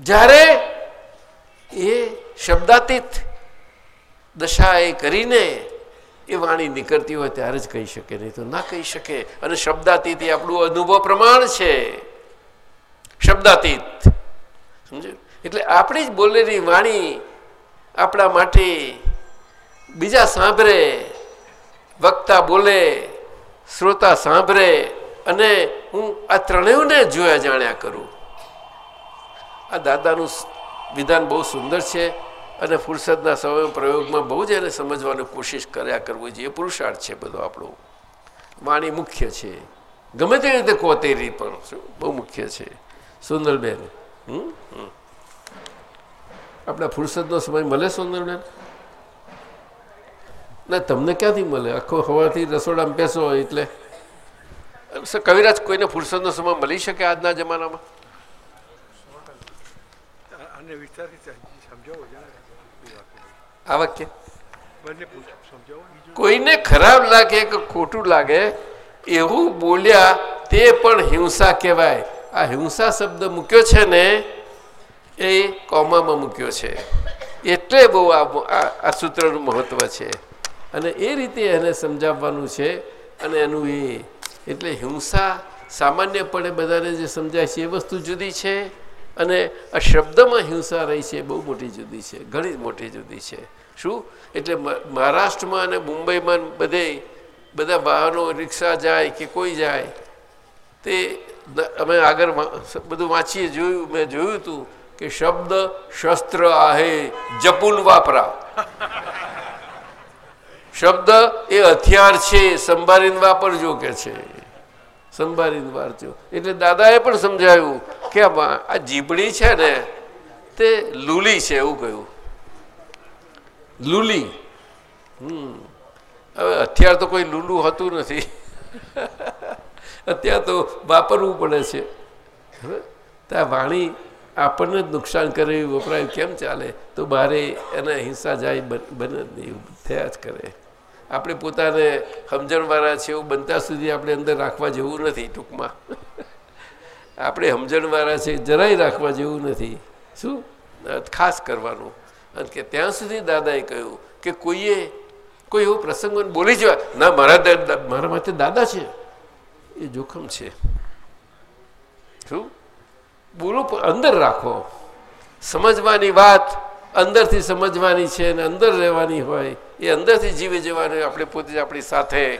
જ્યારે એ શબ્દાતીત દશા એ કરીને એ વાણી નીકળતી હોય ત્યારે જ કહી શકે, નહીં તો ના કહી શકે. અને શબ્દાતીત એ આપણું અનુભવ પ્રમાણ છે. શબ્દાતીત. સમજો? એટલે આપણી જ બોલેલી વાણી આપણા માટે બીજા સાંભળે વક્તા બોલે, શ્રોતા સાંભળે અને હું આ ત્રણેયને જોયા જાણ્યા કરું. આ દાદાનું વિધાન બહુ સુંદર છે અને ફુરસદના સમય પ્રયોગમાં બહુ જ એને સમજવાની કોશિશ કર્યા કરવું જોઈએ. પુરુષાર્થ છે બધો આપણો. વાણી મુખ્ય છે. ગમે તે રીતે કોતેરી પણ બહુ મુખ્ય છે. સુંદરબેન હમ. આપણા ફુરસદનો સમય મળે સુંદરબેન? ના તમને ક્યાંથી મળે? આખો હવાથી રસોડામાં બેસો એટલે કવિરાજ કોઈને ફુરસદનો સમય મળી શકે આજના જમાનામાં? આ વાક્ય? કોઈને ખરાબ લાગે કે ખોટું લાગે એવું બોલ્યા તે પણ હિંસા કહેવાય. આ હિંસા શબ્દ મૂક્યો છે ને એ કોમામાં મૂક્યો છે. એટલે બહુ આ સૂત્રનું મહત્વ છે. અને એ રીતે એને સમજાવવાનું છે અને એનું એ એટલે હિંસા સામાન્યપણે બધાને જે સમજાય છે એ વસ્તુ જુદી છે અને આ શબ્દમાં હિંસા રહી છે બહુ મોટી જુદી છે, ઘણી મોટી જુદી છે. શું? એટલે મહારાષ્ટ્રમાં અને મુંબઈમાં બધે બધા વાહનો, રિક્ષા જાય કે કોઈ જાય, તે અમે આગળ બધું વાંચીએ, જોયું, મેં જોયું હતું કે શબ્દ શસ્ત્ર આહે, જપુન વાપરા. શબ્દ એ હથિયાર છે સંભાળીને વાપરજો કે છે. સંભાળીને વારજો એટલે દાદાએ પણ સમજાવ્યું કે આ જીબડી છે ને, તે લૂલી છે એવું કહ્યું. લૂલી. હમ. હવે અત્યાર તો કોઈ લૂલું હોતું નથી. અત્યાર તો વાપરવું પડે છે. તો આ વાણી આપણને જ નુકસાન કરે એવી કેમ ચાલે? તો બારે એને હિંસા જાય, બને જ નહીં થયા જ કરે. આપણે પોતાને સમજણવાળા છે એવું બનતા સુધી આપણે અંદર રાખવા જેવું નથી ટૂંકમાં. આપણે સમજણવાળા છે જરાય રાખવા જેવું નથી. શું? ખાસ કરવાનું. અને કે ત્યાં સુધી દાદાએ કહ્યું કે કોઈએ કોઈ એવો પ્રસંગ બોલી જવા, ના, મારા મારા માટે દાદા છે. એ જોખમ છે. શું? બોલો અંદર રાખો. સમજવાની વાત અંદરથી સમજવાની છે અને અંદર રહેવાની હોય, એ અંદરથી જીવી જવાની આપણે પોતે આપણી સાથે.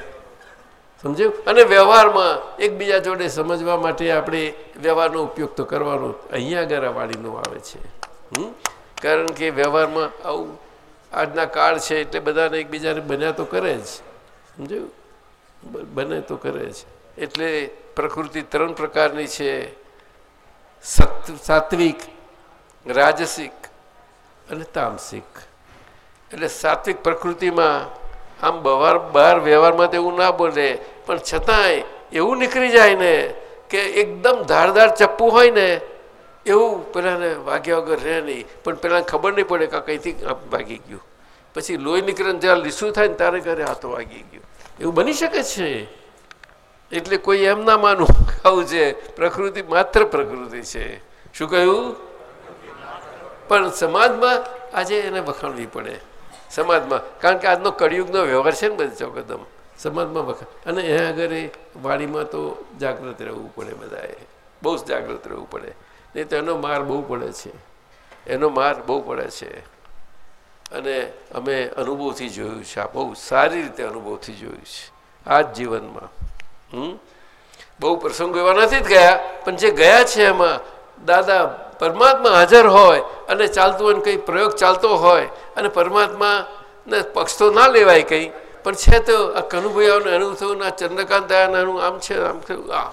સમજ્યું? અને વ્યવહારમાં એકબીજા જોડે સમજવા માટે આપણે વ્યવહારનો ઉપયોગ તો કરવાનો અહીંયા આગળ આવે છે? કારણ કે વ્યવહારમાં આવું આજના કાળ છે એટલે બધાને એકબીજાને બન્યા તો કરે જ. સમજ્યું? બને તો કરે જ. એટલે પ્રકૃતિ ત્રણ પ્રકારની છે. સત્વ સાત્વિક, રાજસિક અને તામસિક. એટલે સાત્વિક પ્રકૃતિમાં આમ બહાર બહાર વ્યવહારમાં તો એવું ના બોલે, પણ છતાંય એવું નીકળી જાય ને કે એકદમ ધારદાર ચપ્પું હોય ને, એવું પેલાને વાગ્યા વગર રહે નહીં. પણ પેલાને ખબર નહીં પડે કે કંઈથી વાગી ગયું. પછી લોહી નીકળે જ્યારે લીસું થાય ને તારે ઘરે હાથો વાગી ગયું. એવું બની શકે છે? એટલે કોઈ એમ ના માનવું આવું છે પ્રકૃતિ, માત્ર પ્રકૃતિ છે. શું કહ્યું? પણ સમાજમાં આજે એને વખાણવી પડે. સમાજમાં. કારણ કે આજનો કળિયુગનો વ્યવહાર છે ને બધે ચોકદમ. સમાજમાં વખાણ અને એ આગળ એ વાણીમાં તો જાગૃત રહેવું પડે બધાએ. બહુ જ જાગૃત રહેવું પડે. નહીં તો એનો માર બહુ પડે છે. એનો માર બહુ પડે છે. અને અમે અનુભવથી જોયું છે. આ બહુ સારી રીતે અનુભવથી જોયું છે. આ જ જીવનમાં. હમ? બહુ પ્રસંગો એવા નથી જ ગયા, પણ જે ગયા છે એમાં દાદા પરમાત્મા હાજર હોય અને ચાલતું હોય કંઈ પ્રયોગ ચાલતો હોય અને પરમાત્માને પક્ષ તો ના લેવાય કંઈ, પણ છે તો આ કનુભાઈઓને અનુભવ આ ચંદ્રકાંત દયાનું આમ છે, આમ થયું આ.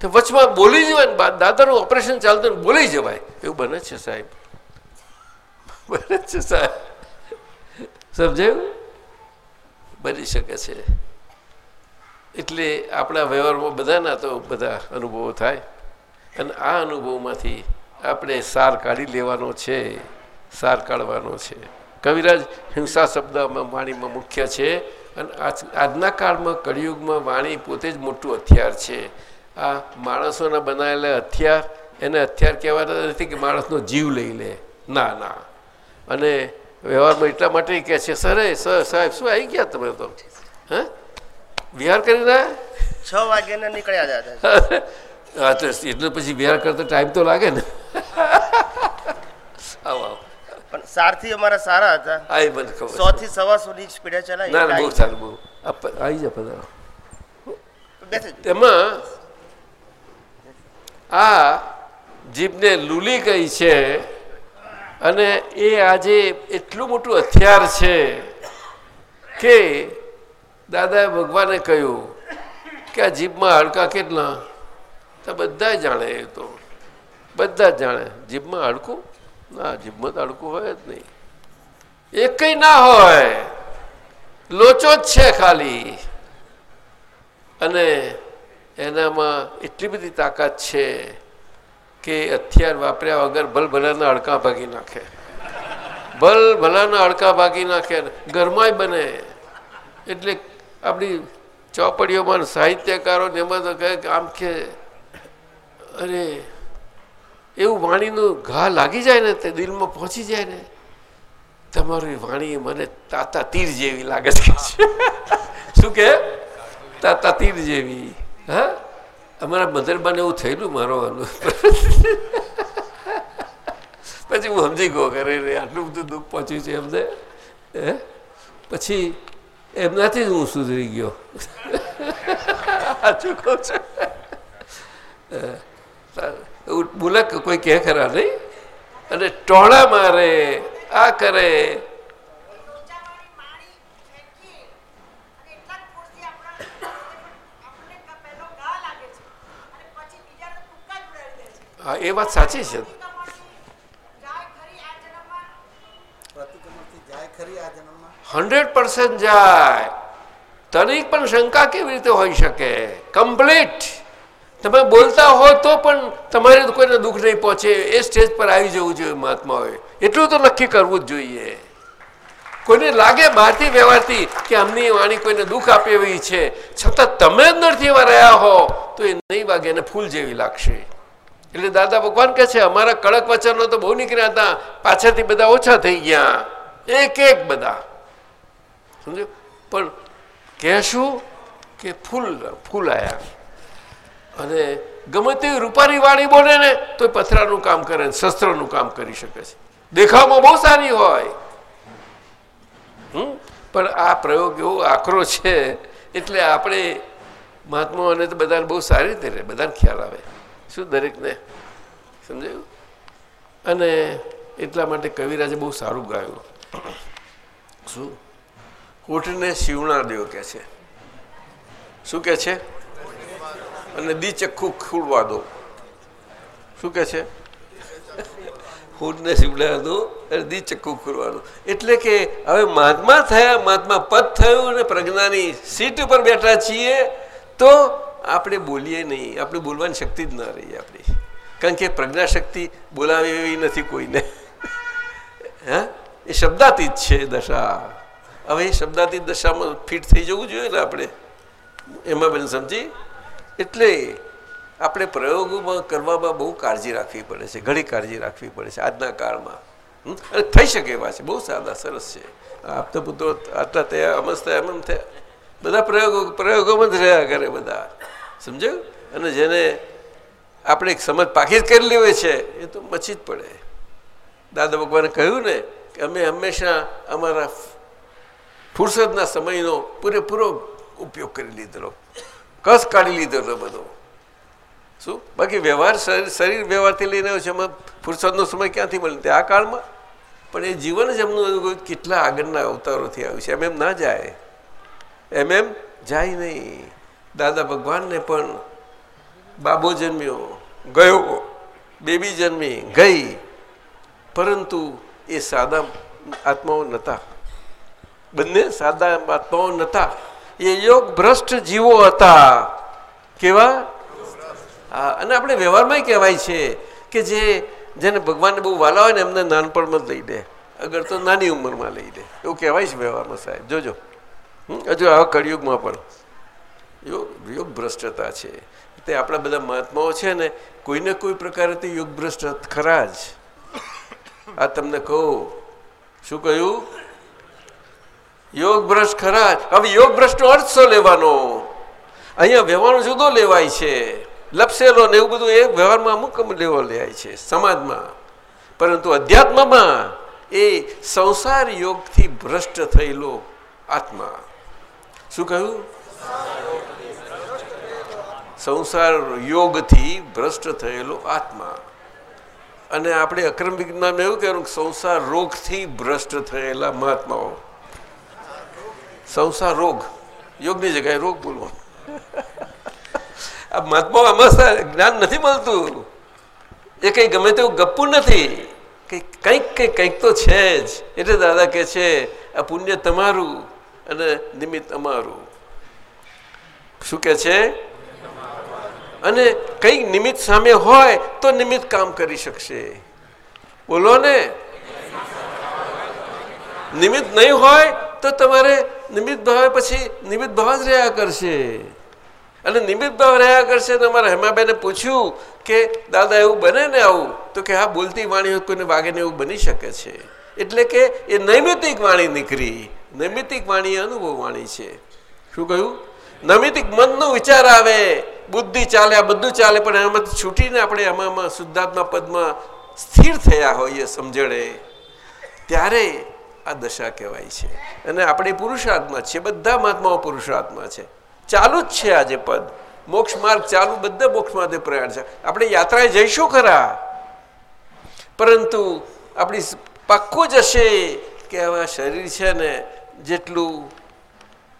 તો વચમાં બોલી જવાય દાદાનું ઓપરેશન ચાલતું ને, બોલી જવાય. એવું બને છે સાહેબ. બને છે સાહેબ. સમજાયું? બની શકે છે. એટલે આપણા વ્યવહારમાં બધાના તો બધા અનુભવો થાય. અને આ અનુભવમાંથી આપણે સાર કાઢી લેવાનો છે સાર કાઢવાનો છે. કવિરાજ હિંસા શબ્દ વાણીમાં મુખ્ય છે અને આજ આજના કાળમાં કળિયુગમાં વાણી પોતે જ મોટું હથિયાર છે. આ માણસોના બનાવેલા હથિયાર એને હથિયાર કહેવાતા નથી કે માણસનો જીવ લઈ લે. ના ના. અને વ્યવહારમાં એટલા માટે કહે છે સરે સર સાહેબ શું આવી ગયા તમે તો? હે? વિહાર કરી રહ્યા? છ વાગ્યાના નીકળ્યા એટલે પછી વેર કરતા ટાઈમ તો લાગે ને. આવો આવો. પણ સારથી અમારા સારા હતા. હા એ મને ખબર સો થી સવા સુધી સ્પીડે ચલાવી ના? ના બહુ સારું બહુ. આવી જા પધારો. તેમાં આ જીભને લૂલી કહી છે અને એ આજે એટલું મોટું હથિયાર છે કે દાદાએ ભગવાને કહ્યું કે આ જીભમાં હડકા કેટલા? તો બધા જાણે એ તો. બધા જાણે. જીભમાં હાડકું? ના, જીભમાં તો હાડકું હોય જ નહીં. એકય ના હોય. લોચો જ છે ખાલી. અને એનામાં એટલી બધી તાકાત છે કે હથિયાર વાપર્યા વગર ભલ ભલાના હડકા ભાગી નાખે. ભલ ભલાના હડકા ભાગી નાખે. ઘરમાંય બને. એટલે આપણી ચોપડીઓમાં સાહિત્યકારો એમાં તો કહે કે આમ કે અરે, એવું વાણીનું ઘા લાગી જાય ને તે દિલમાં પહોંચી જાય ને, તમારી વાણી મને તાતા તીર જેવી લાગે છે. શું કે? તાતા તીર જેવી. હા? અમારા મધરબાને એવું થયેલું મારો પછી હું સમજી ગયો કરે રે આટલું બધું દુઃખ પહોંચ્યું છે એમને. હે? પછી એમનાથી જ હું સુધરી ગયો. સાચું કહું છું. એવું બોલે કોઈ કહે ખરા નહીં? અને ટોળા મારે, આ કરે. હા, એ વાત સાચી છે. હંડ્રેડ પર્સન્ટ જાય. તનિક પણ શંકા કેવી રીતે હોઈ શકે? કમ્પ્લીટ. તમે બોલતા હો તો પણ તમારે કોઈને દુઃખ નહીં પહોંચે. એ સ્ટેજ પર આવી જવું જોઈએ મહાત્માઓએ. એટલું તો નક્કી કરવું જ જોઈએ. કોઈને લાગે બહારથી વ્યવહારથી કે આમની વાણી કોઈને દુઃખ આપે એવી છે. છતાં તમે અંદરથી એવા રહ્યા હો તો એ નહીં વાગે, એને ફૂલ જેવી લાગશે. એટલે દાદા ભગવાન કહે છે, અમારા કડક વચનો તો બહુ નીકળ્યા હતા. પાછળથી બધા ઓછા થઈ ગયા. એક એક બધા. સમજો? પણ કહેશું કે ફૂલ ફૂલ આયા. અને ગમે તેવી રૂપારી વાણી બોલે ને તો પથરાનું કામ કરે ને, શસ્ત્રનું કામ કરી શકે છે. દેખાવમાં બહુ સારી હોય. પણ આ પ્રયોગ એવો આકરો છે, એટલે આપણે મહાત્માઓને તો બધાને બહુ સારી રીતે રહે, બધાને ખ્યાલ આવે. શું દરેકને? સમજાયું? અને એટલા માટે કવિરાજે બહુ સારું ગાયું. શું? હોઠને શિવણા દેવ કે છે. શું કે છે? અને ચખ્ખું ખુલવા દો. શું કે છે? હોઠને સીવડાવ્યા દો અને દી ચખ્ખું ખુલવા દો. એટલે કે હવે મહાત્મા થયા, મહાત્મા પદ થયું અને પ્રજ્ઞાની સીટ ઉપર બેઠા છીએ, તો આપણે બોલીએ નહીં. આપણે બોલવાની શક્તિ જ ના રહી આપણી. કારણ કે પ્રજ્ઞા શક્તિ બોલાવે એવી નથી કોઈને. હા? એ શબ્દાતીત છે દશા. હવે એ શબ્દાતીત દશામાં ફિટ થઈ જવું જોઈએ ને આપણે? એમાં બેન સમજી? એટલે આપણે પ્રયોગોમાં કરવામાં બહુ કાળજી રાખવી પડે છે, ઘણી કાળજી રાખવી પડે છે આજના કાળમાં? અને થઈ શકે એવા છે, બહુ સાદા, સરસ છે. આપતા પુત્રો આટલા થયા અમસ્ત થયા, એમ થયા. બધા પ્રયોગો, પ્રયોગોમાં જ રહ્યા કરે બધા. સમજાયું? અને જેને આપણે સમજ પાકી જ કરેલી હોય છે, એ તો મચી જ પડે. દાદા ભગવાને કહ્યું ને કે અમે હંમેશા અમારા ફુરસદના સમયનો પૂરેપૂરો ઉપયોગ કરી લીધેલો. કસ કાઢી લીધો હતો બધો? શું? બાકી વ્યવહાર શરીર વ્યવહારથી લઈને આવ્યો છે એમાં ફુરસદનો સમય ક્યાંથી મળે? તે આ કાળમાં? પણ એ જીવન જ એમનું કેટલા આગળના અવતારોથી આવ્યું છે. એમ એમ ના જાય. એમ એમ જાય નહીં. દાદા ભગવાનને પણ બાબો જન્મ્યો, ગયો, બેબી જન્મી, ગઈ. પરંતુ એ સાદા આત્માઓ નહોતા બંને સાદા આત્માઓ નહોતા એ યોગ ભ્રષ્ટ જીવો હતા. કેવા? અને આપણે વ્યવહારમાં કહેવાય છે કે જે, જેને ભગવાનને બહુ વાલા હોય ને એમને નાનપણમાં જ લઈ દે. અગર તો નાની ઉંમરમાં લઈ દે. એવું કહેવાય છે વ્યવહારમાં સાહેબ. જોજો. હજુ આવા કળિયુગમાં પણ. યોગ યોગ ભ્રષ્ટતા છે. તે આપણા બધા મહાત્માઓ છે ને, કોઈને કોઈ પ્રકારે તે યોગ ભ્રષ્ટ ખરા જ. આ તમને કહું. શું કહ્યું? યોગ ભ્રષ્ટ ખરા. હવે યોગ ભ્રષ્ટનો અર્થ શું લેવાનો? અહીંયા વ્યવહારનો જુદો લેવાય છે. લપસેલો ને એવું બધું એ વ્યવહારમાં અમુક લેવો લેવાય છે સમાજમાં. પરંતુ અધ્યાત્મમાં એ સંસાર યોગથી ભ્રષ્ટ થયેલો આત્મા. શું કહ્યું? સંસાર યોગથી ભ્રષ્ટ થયેલો આત્મા. અને આપણે અક્રમ વિજ્ઞાનમાં એવું કહેવાનું કે સંસાર રોગથી ભ્રષ્ટ થયેલા મહાત્માઓ. સંસાર રોગ. યોગની જગ્યાએ રોગ બોલવો. આ મહાત્મા આમાં જ્ઞાન નથી મળતું. એ કંઈ ગમે તેવું ગપ્પું નથી. કંઈક કંઈક કંઈક કંઈક તો છે જ. એટલે દાદા કહે છે, આ પુણ્ય તમારું અને નિમિત્ત અમારું. શું કે છે? અને કંઈક નિમિત્ત સામે હોય તો નિમિત્ત કામ કરી શકશે. બોલો ને. નિમિત્ત નહીં હોય તો તમારે નિમિત્ત ભાવે પછી નિમિત્ત ભાવ જ રહ્યા કરશે. અને નિમિત્ત ભાવ રહ્યા કરશે તો અમારા હેમાબેને પૂછ્યું કે, દાદા, એવું બને ને આવું? તો કે, હા, બોલતી વાણી કોઈને વાગે ને એવું બની શકે છે. એટલે કે એ નૈમિતિક વાણી નીકળી. નૈમિતિક વાણી અનુભવ વાણી છે. શું કહ્યું? નૈમિતિક મનનો વિચાર આવે, બુદ્ધિ ચાલે, આ બધું ચાલે, પણ એમાંથી છૂટીને આપણે એમાં શુદ્ધાત્મા પદમાં સ્થિર થયા હોઈએ સમજણે. ત્યારે આ દશા કહેવાય છે. અને આપણે પુરુષાત્મા છે, બધા મહાત્માઓ પુરુષાત્મા છે. ચાલુ જ છે આજે પદ. મોક્ષ માર્ગ ચાલુ, બધા મોક્ષ માટે પ્રયાણ છે. આપણે યાત્રાએ જઈશું ખરા. પરંતુ આપણી પાક્કું જ હશે કે આવા શરીર છે ને જેટલું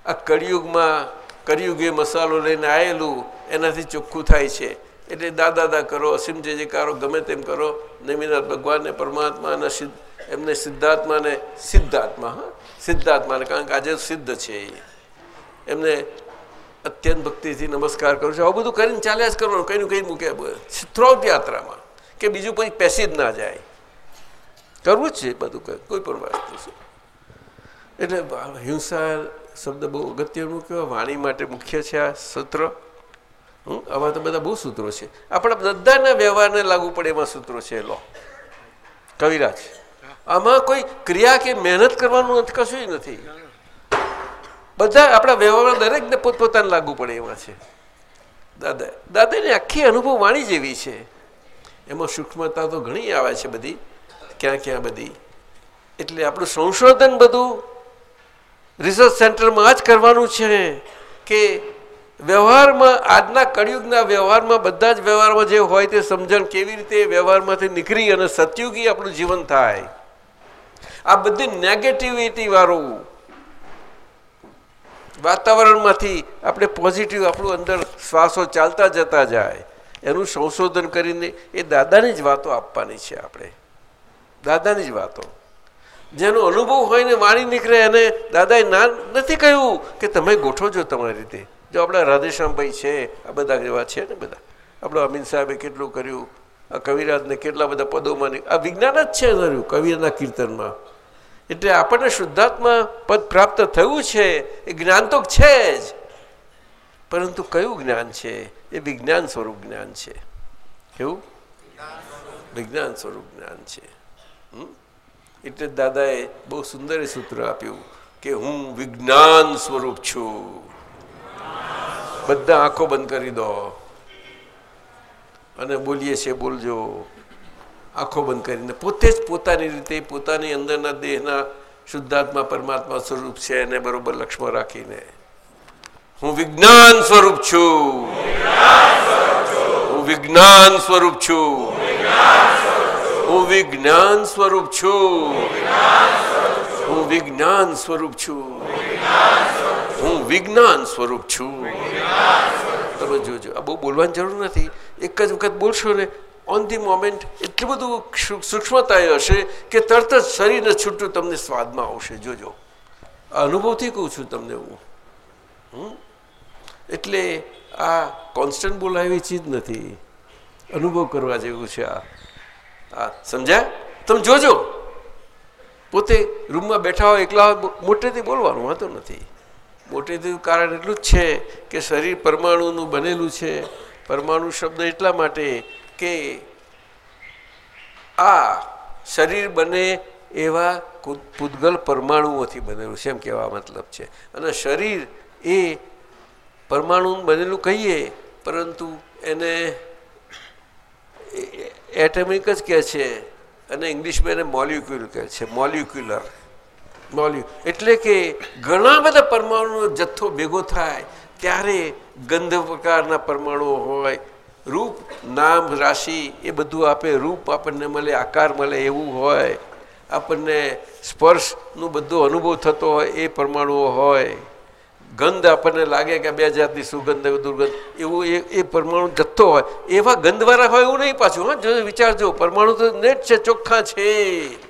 આ કળિયુગમાં, કળિયુગે મસાલો લઈને આવેલું એનાથી ચોખ્ખું થાય છે. એટલે દાદા દા કરો, અસીમ જે જે કરો ગમે તેમ કરો. નમીનાથ ભગવાનને, પરમાત્માના, સિદ્ધ એમને સિદ્ધાત્માને સિદ્ધાત્મા, હા? સિદ્ધાત્માને કારણ કે આજે સિદ્ધ છે એમને અત્યંત ભક્તિથી નમસ્કાર કરું છું. આવું બધું કરીને ચાલ્યા જ કરવાનું કંઈનું કંઈ મૂકે થ્રોઆઉટ યાત્રામાં, કે બીજું કોઈ જ ના જાય. કરવું જ છે બધું કંઈ પણ વસ્તુ છે. એટલે હિંસા શબ્દ બહુ અગત્યનું કહેવાય વાણી માટે મુખ્ય છે આ સૂત્ર. આવા તો બધા બહુ સૂત્રો છે. આપણા બધાના વ્યવહારને લાગુ પડે એમાં સૂત્રો છે લો. કવિરાજ. આમાં કોઈ ક્રિયા કે મહેનત કરવાનું નથી કશું નથી. બધા આપણા વ્યવહારમાં દરેકને પોતપોતાને લાગુ પડે એમાં છે. દાદા, દાદાની આખી અનુભવ વાણી જેવી છે. એમાં સૂક્ષ્મતા તો ઘણી આવે છે બધી, ક્યાં ક્યાં બધી. એટલે આપણું સંશોધન બધું રિસર્ચ સેન્ટરમાં જ કરવાનું છે કે વ્યવહારમાં, આજના કળિયુગના વ્યવહારમાં, બધા જ વ્યવહારમાં જે હોય તે સમજણ કેવી રીતે વ્યવહારમાંથી નીકળી અને સતયુગી આપણું જીવન થાય. આ બધી નેગેટિવિટી વાળું વાતાવરણમાંથી આપણે પોઝિટિવ આપણું અંદર શ્વાસો ચાલતા જતા જાય. એનું સંશોધન કરીને એ દાદાની જ વાતો આપવાની છે આપણે. દાદાની જ વાતો. જેનો અનુભવ હોય ને વાણી નીકળે અને દાદાએ ના નથી કહ્યું કે તમે ગોઠવો છો તમારી રીતે. જો આપણા રાધેશ્યામભાઈ છે, આ બધા જેવા છે ને બધા. આપણો અમીન સાહેબે કેટલું કર્યું? આ કવિરાજને કેટલા બધા પદોમાં આ વિજ્ઞાન જ છે ધર્યું કવિના કીર્તનમાં. એટલે આપણને શુદ્ધાત્મા પદ પ્રાપ્ત થયું છે, એ જ્ઞાન તો છે જ. પરંતુ કયું જ્ઞાન છે? એ વિજ્ઞાન સ્વરૂપ જ્ઞાન છે. કેવું? વિજ્ઞાન સ્વરૂપ જ્ઞાન છે. એટલે દાદાએ બહુ સુંદર સૂત્ર આપ્યું કે હું વિજ્ઞાન સ્વરૂપ છું. બધા આંખો બંધ કરી દો. અને બોલીએ છીએ, બોલજો. આંખો બંધ કરીને. પોતે જ પોતાની રીતે, પોતાની અંદરના દેહના શુદ્ધાત્મા પરમાત્મા સ્વરૂપ છે એને બરોબર લક્ષ્મણ રાખીને. હું વિજ્ઞાન સ્વરૂપ છું. હું વિજ્ઞાન સ્વરૂપ છું. હું વિજ્ઞાન સ્વરૂપ છું. હું વિજ્ઞાન સ્વરૂપ છું. હું વિજ્ઞાન સ્વરૂપ છું. તમે જોજો. આ બહુ બોલવાની જરૂર નથી. એક જ વખત બોલશો ને ઓન ધી મોમેન્ટ એટલું બધું સૂક્ષ્મતા હશે કે તરત જ શરીરને છૂટું તમને સ્વાદમાં આવશે. જોજો. અનુભવથી કહું છું તમને હું. એટલે આ કોન્સ્ટન્ટ બોલાય એવી ચીજ નથી. અનુભવ કરવા જેવું છે આ. સમજ્યા? તમે જોજો. પોતે રૂમમાં બેઠા હોય એકલા હોય મોટેથી બોલવાનું વાંધો નથી. મોટેથી કારણ એટલું જ છે કે શરીર પરમાણુનું બનેલું છે. પરમાણુ શબ્દ એટલા માટે કે આ શરીર બને એવા પૂતગલ પરમાણુઓથી બનેલું છે એમ કહેવા મતલબ છે. અને શરીર એ પરમાણુ બનેલું કહીએ, પરંતુ એને એટમિક જ કહે છે અને ઇંગ્લિશમાં એને મોલિક્યુલ કહે છે, મોલિક્યુલર. મોલ્યુ એટલે કે ઘણા બધા પરમાણુનો જથ્થો ભેગો થાય, ત્યારે ગંધ પ્રકારના પરમાણુઓ હોય, રૂપ, નામ, રાશિ, એ બધું આપે, રૂપ આપણને મળે, આકાર મળે, એવું હોય. આપણને સ્પર્શનું બધો અનુભવ થતો હોય, એ પરમાણુઓ હોય. ગંધ આપણને લાગે કે બે જાતની સુગંધ, દુર્ગંધ, એવું એ એ પરમાણુ જથ્થો હોય. એવા ગંધવાળા હોય એવું નહીં પાછું, હા, જો વિચારજો, પરમાણુ તો નેટ છે, ચોખ્ખા છે.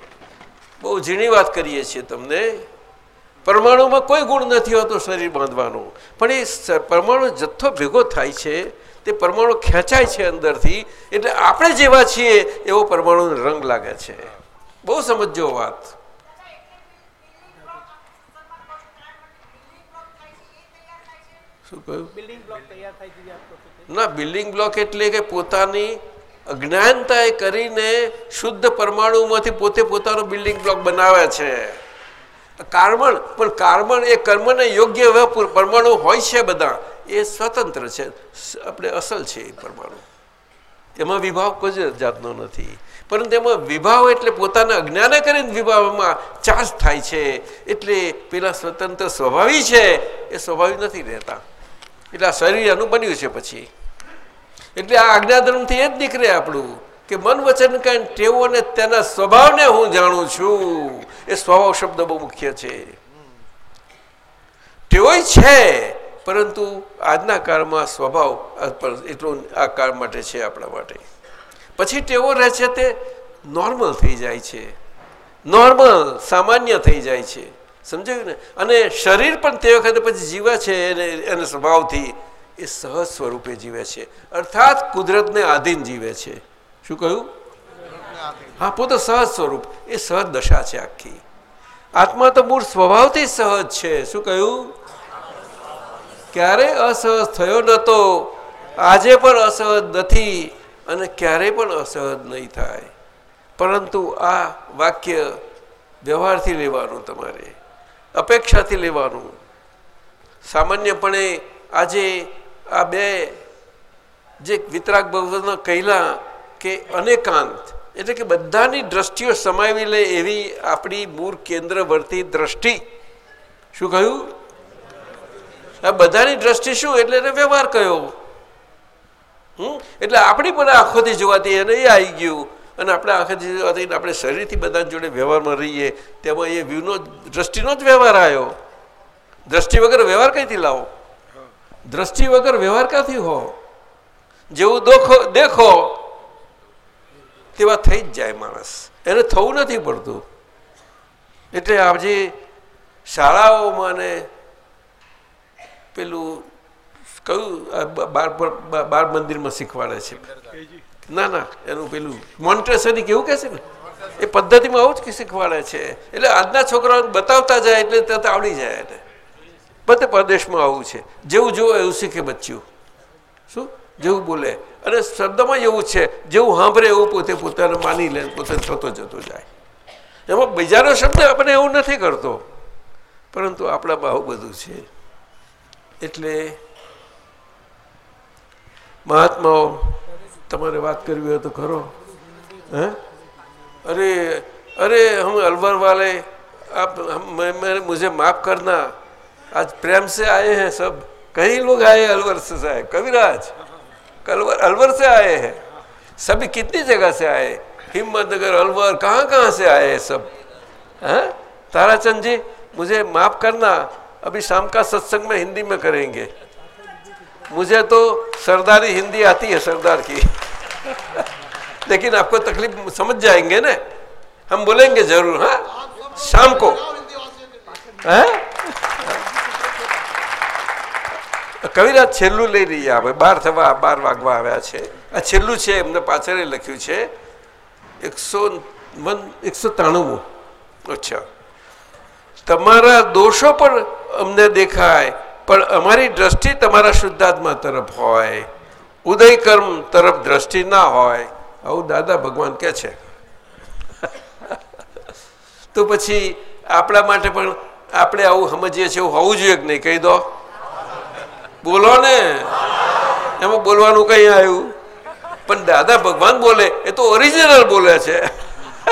બહુ ઝીણી વાત કરીએ છીએ તમને. પરમાણુમાં કોઈ ગુણ નથી હોતો શરીર બાંધવાનો. પણ એ પરમાણુ જથ્થો ભેગો થાય છે તે પરમાણુ ખેંચાય છે અંદરથી એટલે આપણે જેવા છીએ એવો પરમાણુ રંગ લાગે છે. બહુ સમજો વાત. શું કહ્યું? ના બિલ્ડિંગ બ્લોક એટલે કે પોતાની અજ્ઞાનતા કરીને શુદ્ધ પરમાણુમાંથી પોતે પોતાનો બિલ્ડિંગ બ્લોક બનાવે છે. કાર્બન પણ કાર્બન એ કર્મને યોગ્ય પરમાણુ હોય છે બધા. એ સ્વતંત્ર છે. આપણે અસલ છે એ પરમાણુ. એમાં વિભાવ કોઈ જાતનો નથી. પરંતુ એમાં વિભાવ એટલે પોતાના અજ્ઞાને કરીને વિભાવમાં ચાર્જ થાય છે. એટલે પેલા સ્વતંત્ર સ્વભાવી છે. એ સ્વભાવી નથી રહેતા. એટલે શરીર એનું બન્યું છે પછી. એટલે આ આજ્ઞાધર્મથી એ જ નીકળે આપણું કે મન વચન કાંઈ ટેવો અને તેના સ્વભાવને હું જાણું છું. એ સ્વભાવ શબ્દ બહુ મુખ્ય છે. ટેવો છે, પરંતુ આજના કાળમાં સ્વભાવ એટલો આ કાળ માટે છે આપણા માટે. પછી ટેવો રહે છે તે નોર્મલ થઈ જાય છે. નોર્મલ, સામાન્ય થઈ જાય છે. સમજાયું ને? અને શરીર પણ તે વખતે પછી જીવા છે એને એને સ્વભાવથી. એ સહજ સ્વરૂપે જીવે છે. અર્થાત કુદરતને આધીન જીવે છે. શું કહ્યું? હા, પોતે સહજ સ્વરૂપ. એ સહજ દશા છે આખી. આત્મા તો મૂળ સ્વભાવથી સહજ છે. શું કહ્યું? ક્યારેય અસહજ થયો નહોતો આજે પણ અસહજ નથી અને ક્યારેય પણ અસહજ નહીં થાય. પરંતુ આ વાક્ય વ્યવહારથી લેવાનું તમારે, અપેક્ષાથી લેવાનું. સામાન્યપણે આજે આ બે જે વિતરાગ ભગવતના કહેલા કે અનેકાંત, એટલે કે બધાની દ્રષ્ટિઓ સમાવી લે એવી આપણી મૂળ કેન્દ્રવર્તી દ્રષ્ટિ. શું કહ્યું? આ બધાની દ્રષ્ટિ શું? એટલે એને વ્યવહાર કયો? હમ? એટલે આપણી પણ આંખોથી જોવાથી એને એ આવી ગયું. અને આપણે આંખોથી જોવાથી આપણે શરીરથી બધા જોડે વ્યવહારમાં રહીએ, તેમાં એ વ્યૂનો, દ્રષ્ટિનો જ વ્યવહાર આવ્યો દ્રષ્ટિ વગર વ્યવહાર કઈથી લાવો? દ્રષ્ટિ વગર વ્યવહાર ક્યાંથી હો? જેવું દોખો દેખો, તેવા થઈ જ જાય માણસ. એને થવું નથી પડતું. એટલે આજે શાળાઓમાં ને પેલું કયું બાળ મંદિરમાં શીખવાડે છે? ના ના, એનું પેલું મોન્ટેસરી કેવું કે છે ને? એ પદ્ધતિમાં આવું જ શીખવાડે છે. એટલે આજના છોકરાઓને બતાવતા જાય એટલે તરત આવડી જાય એને. બધે પ્રદેશમાં આવું છે. જેવું જુઓ એવું શીખે બચ્યું શું? જેવું બોલે. અને શબ્દમાં એવું છે, જેવું સાંભળે એવું પોતે પોતાને માની લે, પોતે થતો જતો જાય. એમાં બીજાનો શબ્દ આપણે એવું નથી કરતો. પરંતુ આપણા આવું બધું છે. એટલે મહાત્માઓ, તમારે વાત કરવી હોય તો કરો. હે? અરે અરે હું અલવરવાલે આપ મુજબ માફ કરના. आज प्रेम से आए हैं सब। कई लोग आए अलवर से आए कविराज, कलवर अलवर से आए हैं। सभी कितनी जगह से आए? हिम्मतनगर, अलवर, कहाँ कहाँ से आए हैं सब? हैं? ताराचंद जी, मुझे माफ़ करना, अभी शाम का सत्संग में हिंदी में करेंगे। मुझे तो सरदारी हिंदी आती है सरदार की। लेकिन आपको तकलीफ़ समझ जाएँगे ना? हम बोलेंगे ज़रूर हाँ? शाम को। हैं? કવિરાજ છેલ્લું લઈ રહ્યા હવે બાર થવા, બાર વાગવા આવ્યા છે. આ છેલ્લું છે, એમને પાછળ લખ્યું છે. એકસો વન એકસો ત્રાણું અચ્છા. તમારા દોષો પણ અમને દેખાય, પણ અમારી દ્રષ્ટિ તમારા શુદ્ધાત્મા તરફ હોય. ઉદય કર્મ તરફ દ્રષ્ટિ ના હોય. આવું દાદા ભગવાન કે છે. તો પછી આપણા માટે પણ આપણે આવું સમજીએ છીએ, એવું હોવું જોઈએ કે નહીં? કહી દો. બોલો ને. એમાં બોલવાનું કઈ આવ્યું? પણ દાદા ભગવાન બોલે, એ તો ઓરિજિનલ બોલે છે.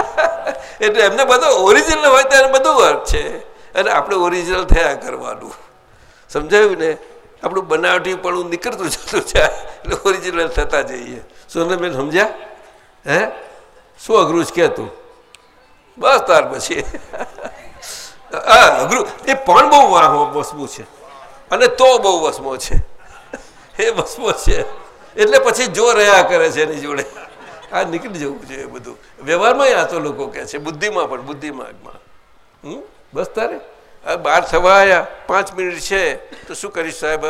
એટલે એમને બધું ઓરિજિનલ હોય ત્યારે બધું વર્ક છે. અને આપણે ઓરિજિનલ થયા કરવાનું. સમજાયું ને? આપણું બનાવટી પણ નીકળતું જતું છે. એટલે ઓરિજિનલ થતા જઈએ. સોનલબેન સમજ્યા? હે? શું અઘરું છે કહેતું બસ ત્યાર પછી. હા અઘરું. એ પણ બહુ મજબૂત છે. અને તો બહુ વસમો છે. એ વસમો છે. એટલે પછી જો રહ્યા કરે છે એની જોડે. આ નીકળી જવું જોઈએ બધું. વ્યવહારમાં આ તો લોકો કહે છે, બુદ્ધિમાં પણ, બુદ્ધિમાર્ગમાં. હમ? બસ તારે? બાર થવા આવ્યા પાંચ મિનિટ છે. તો શું કરીશ સાહેબ?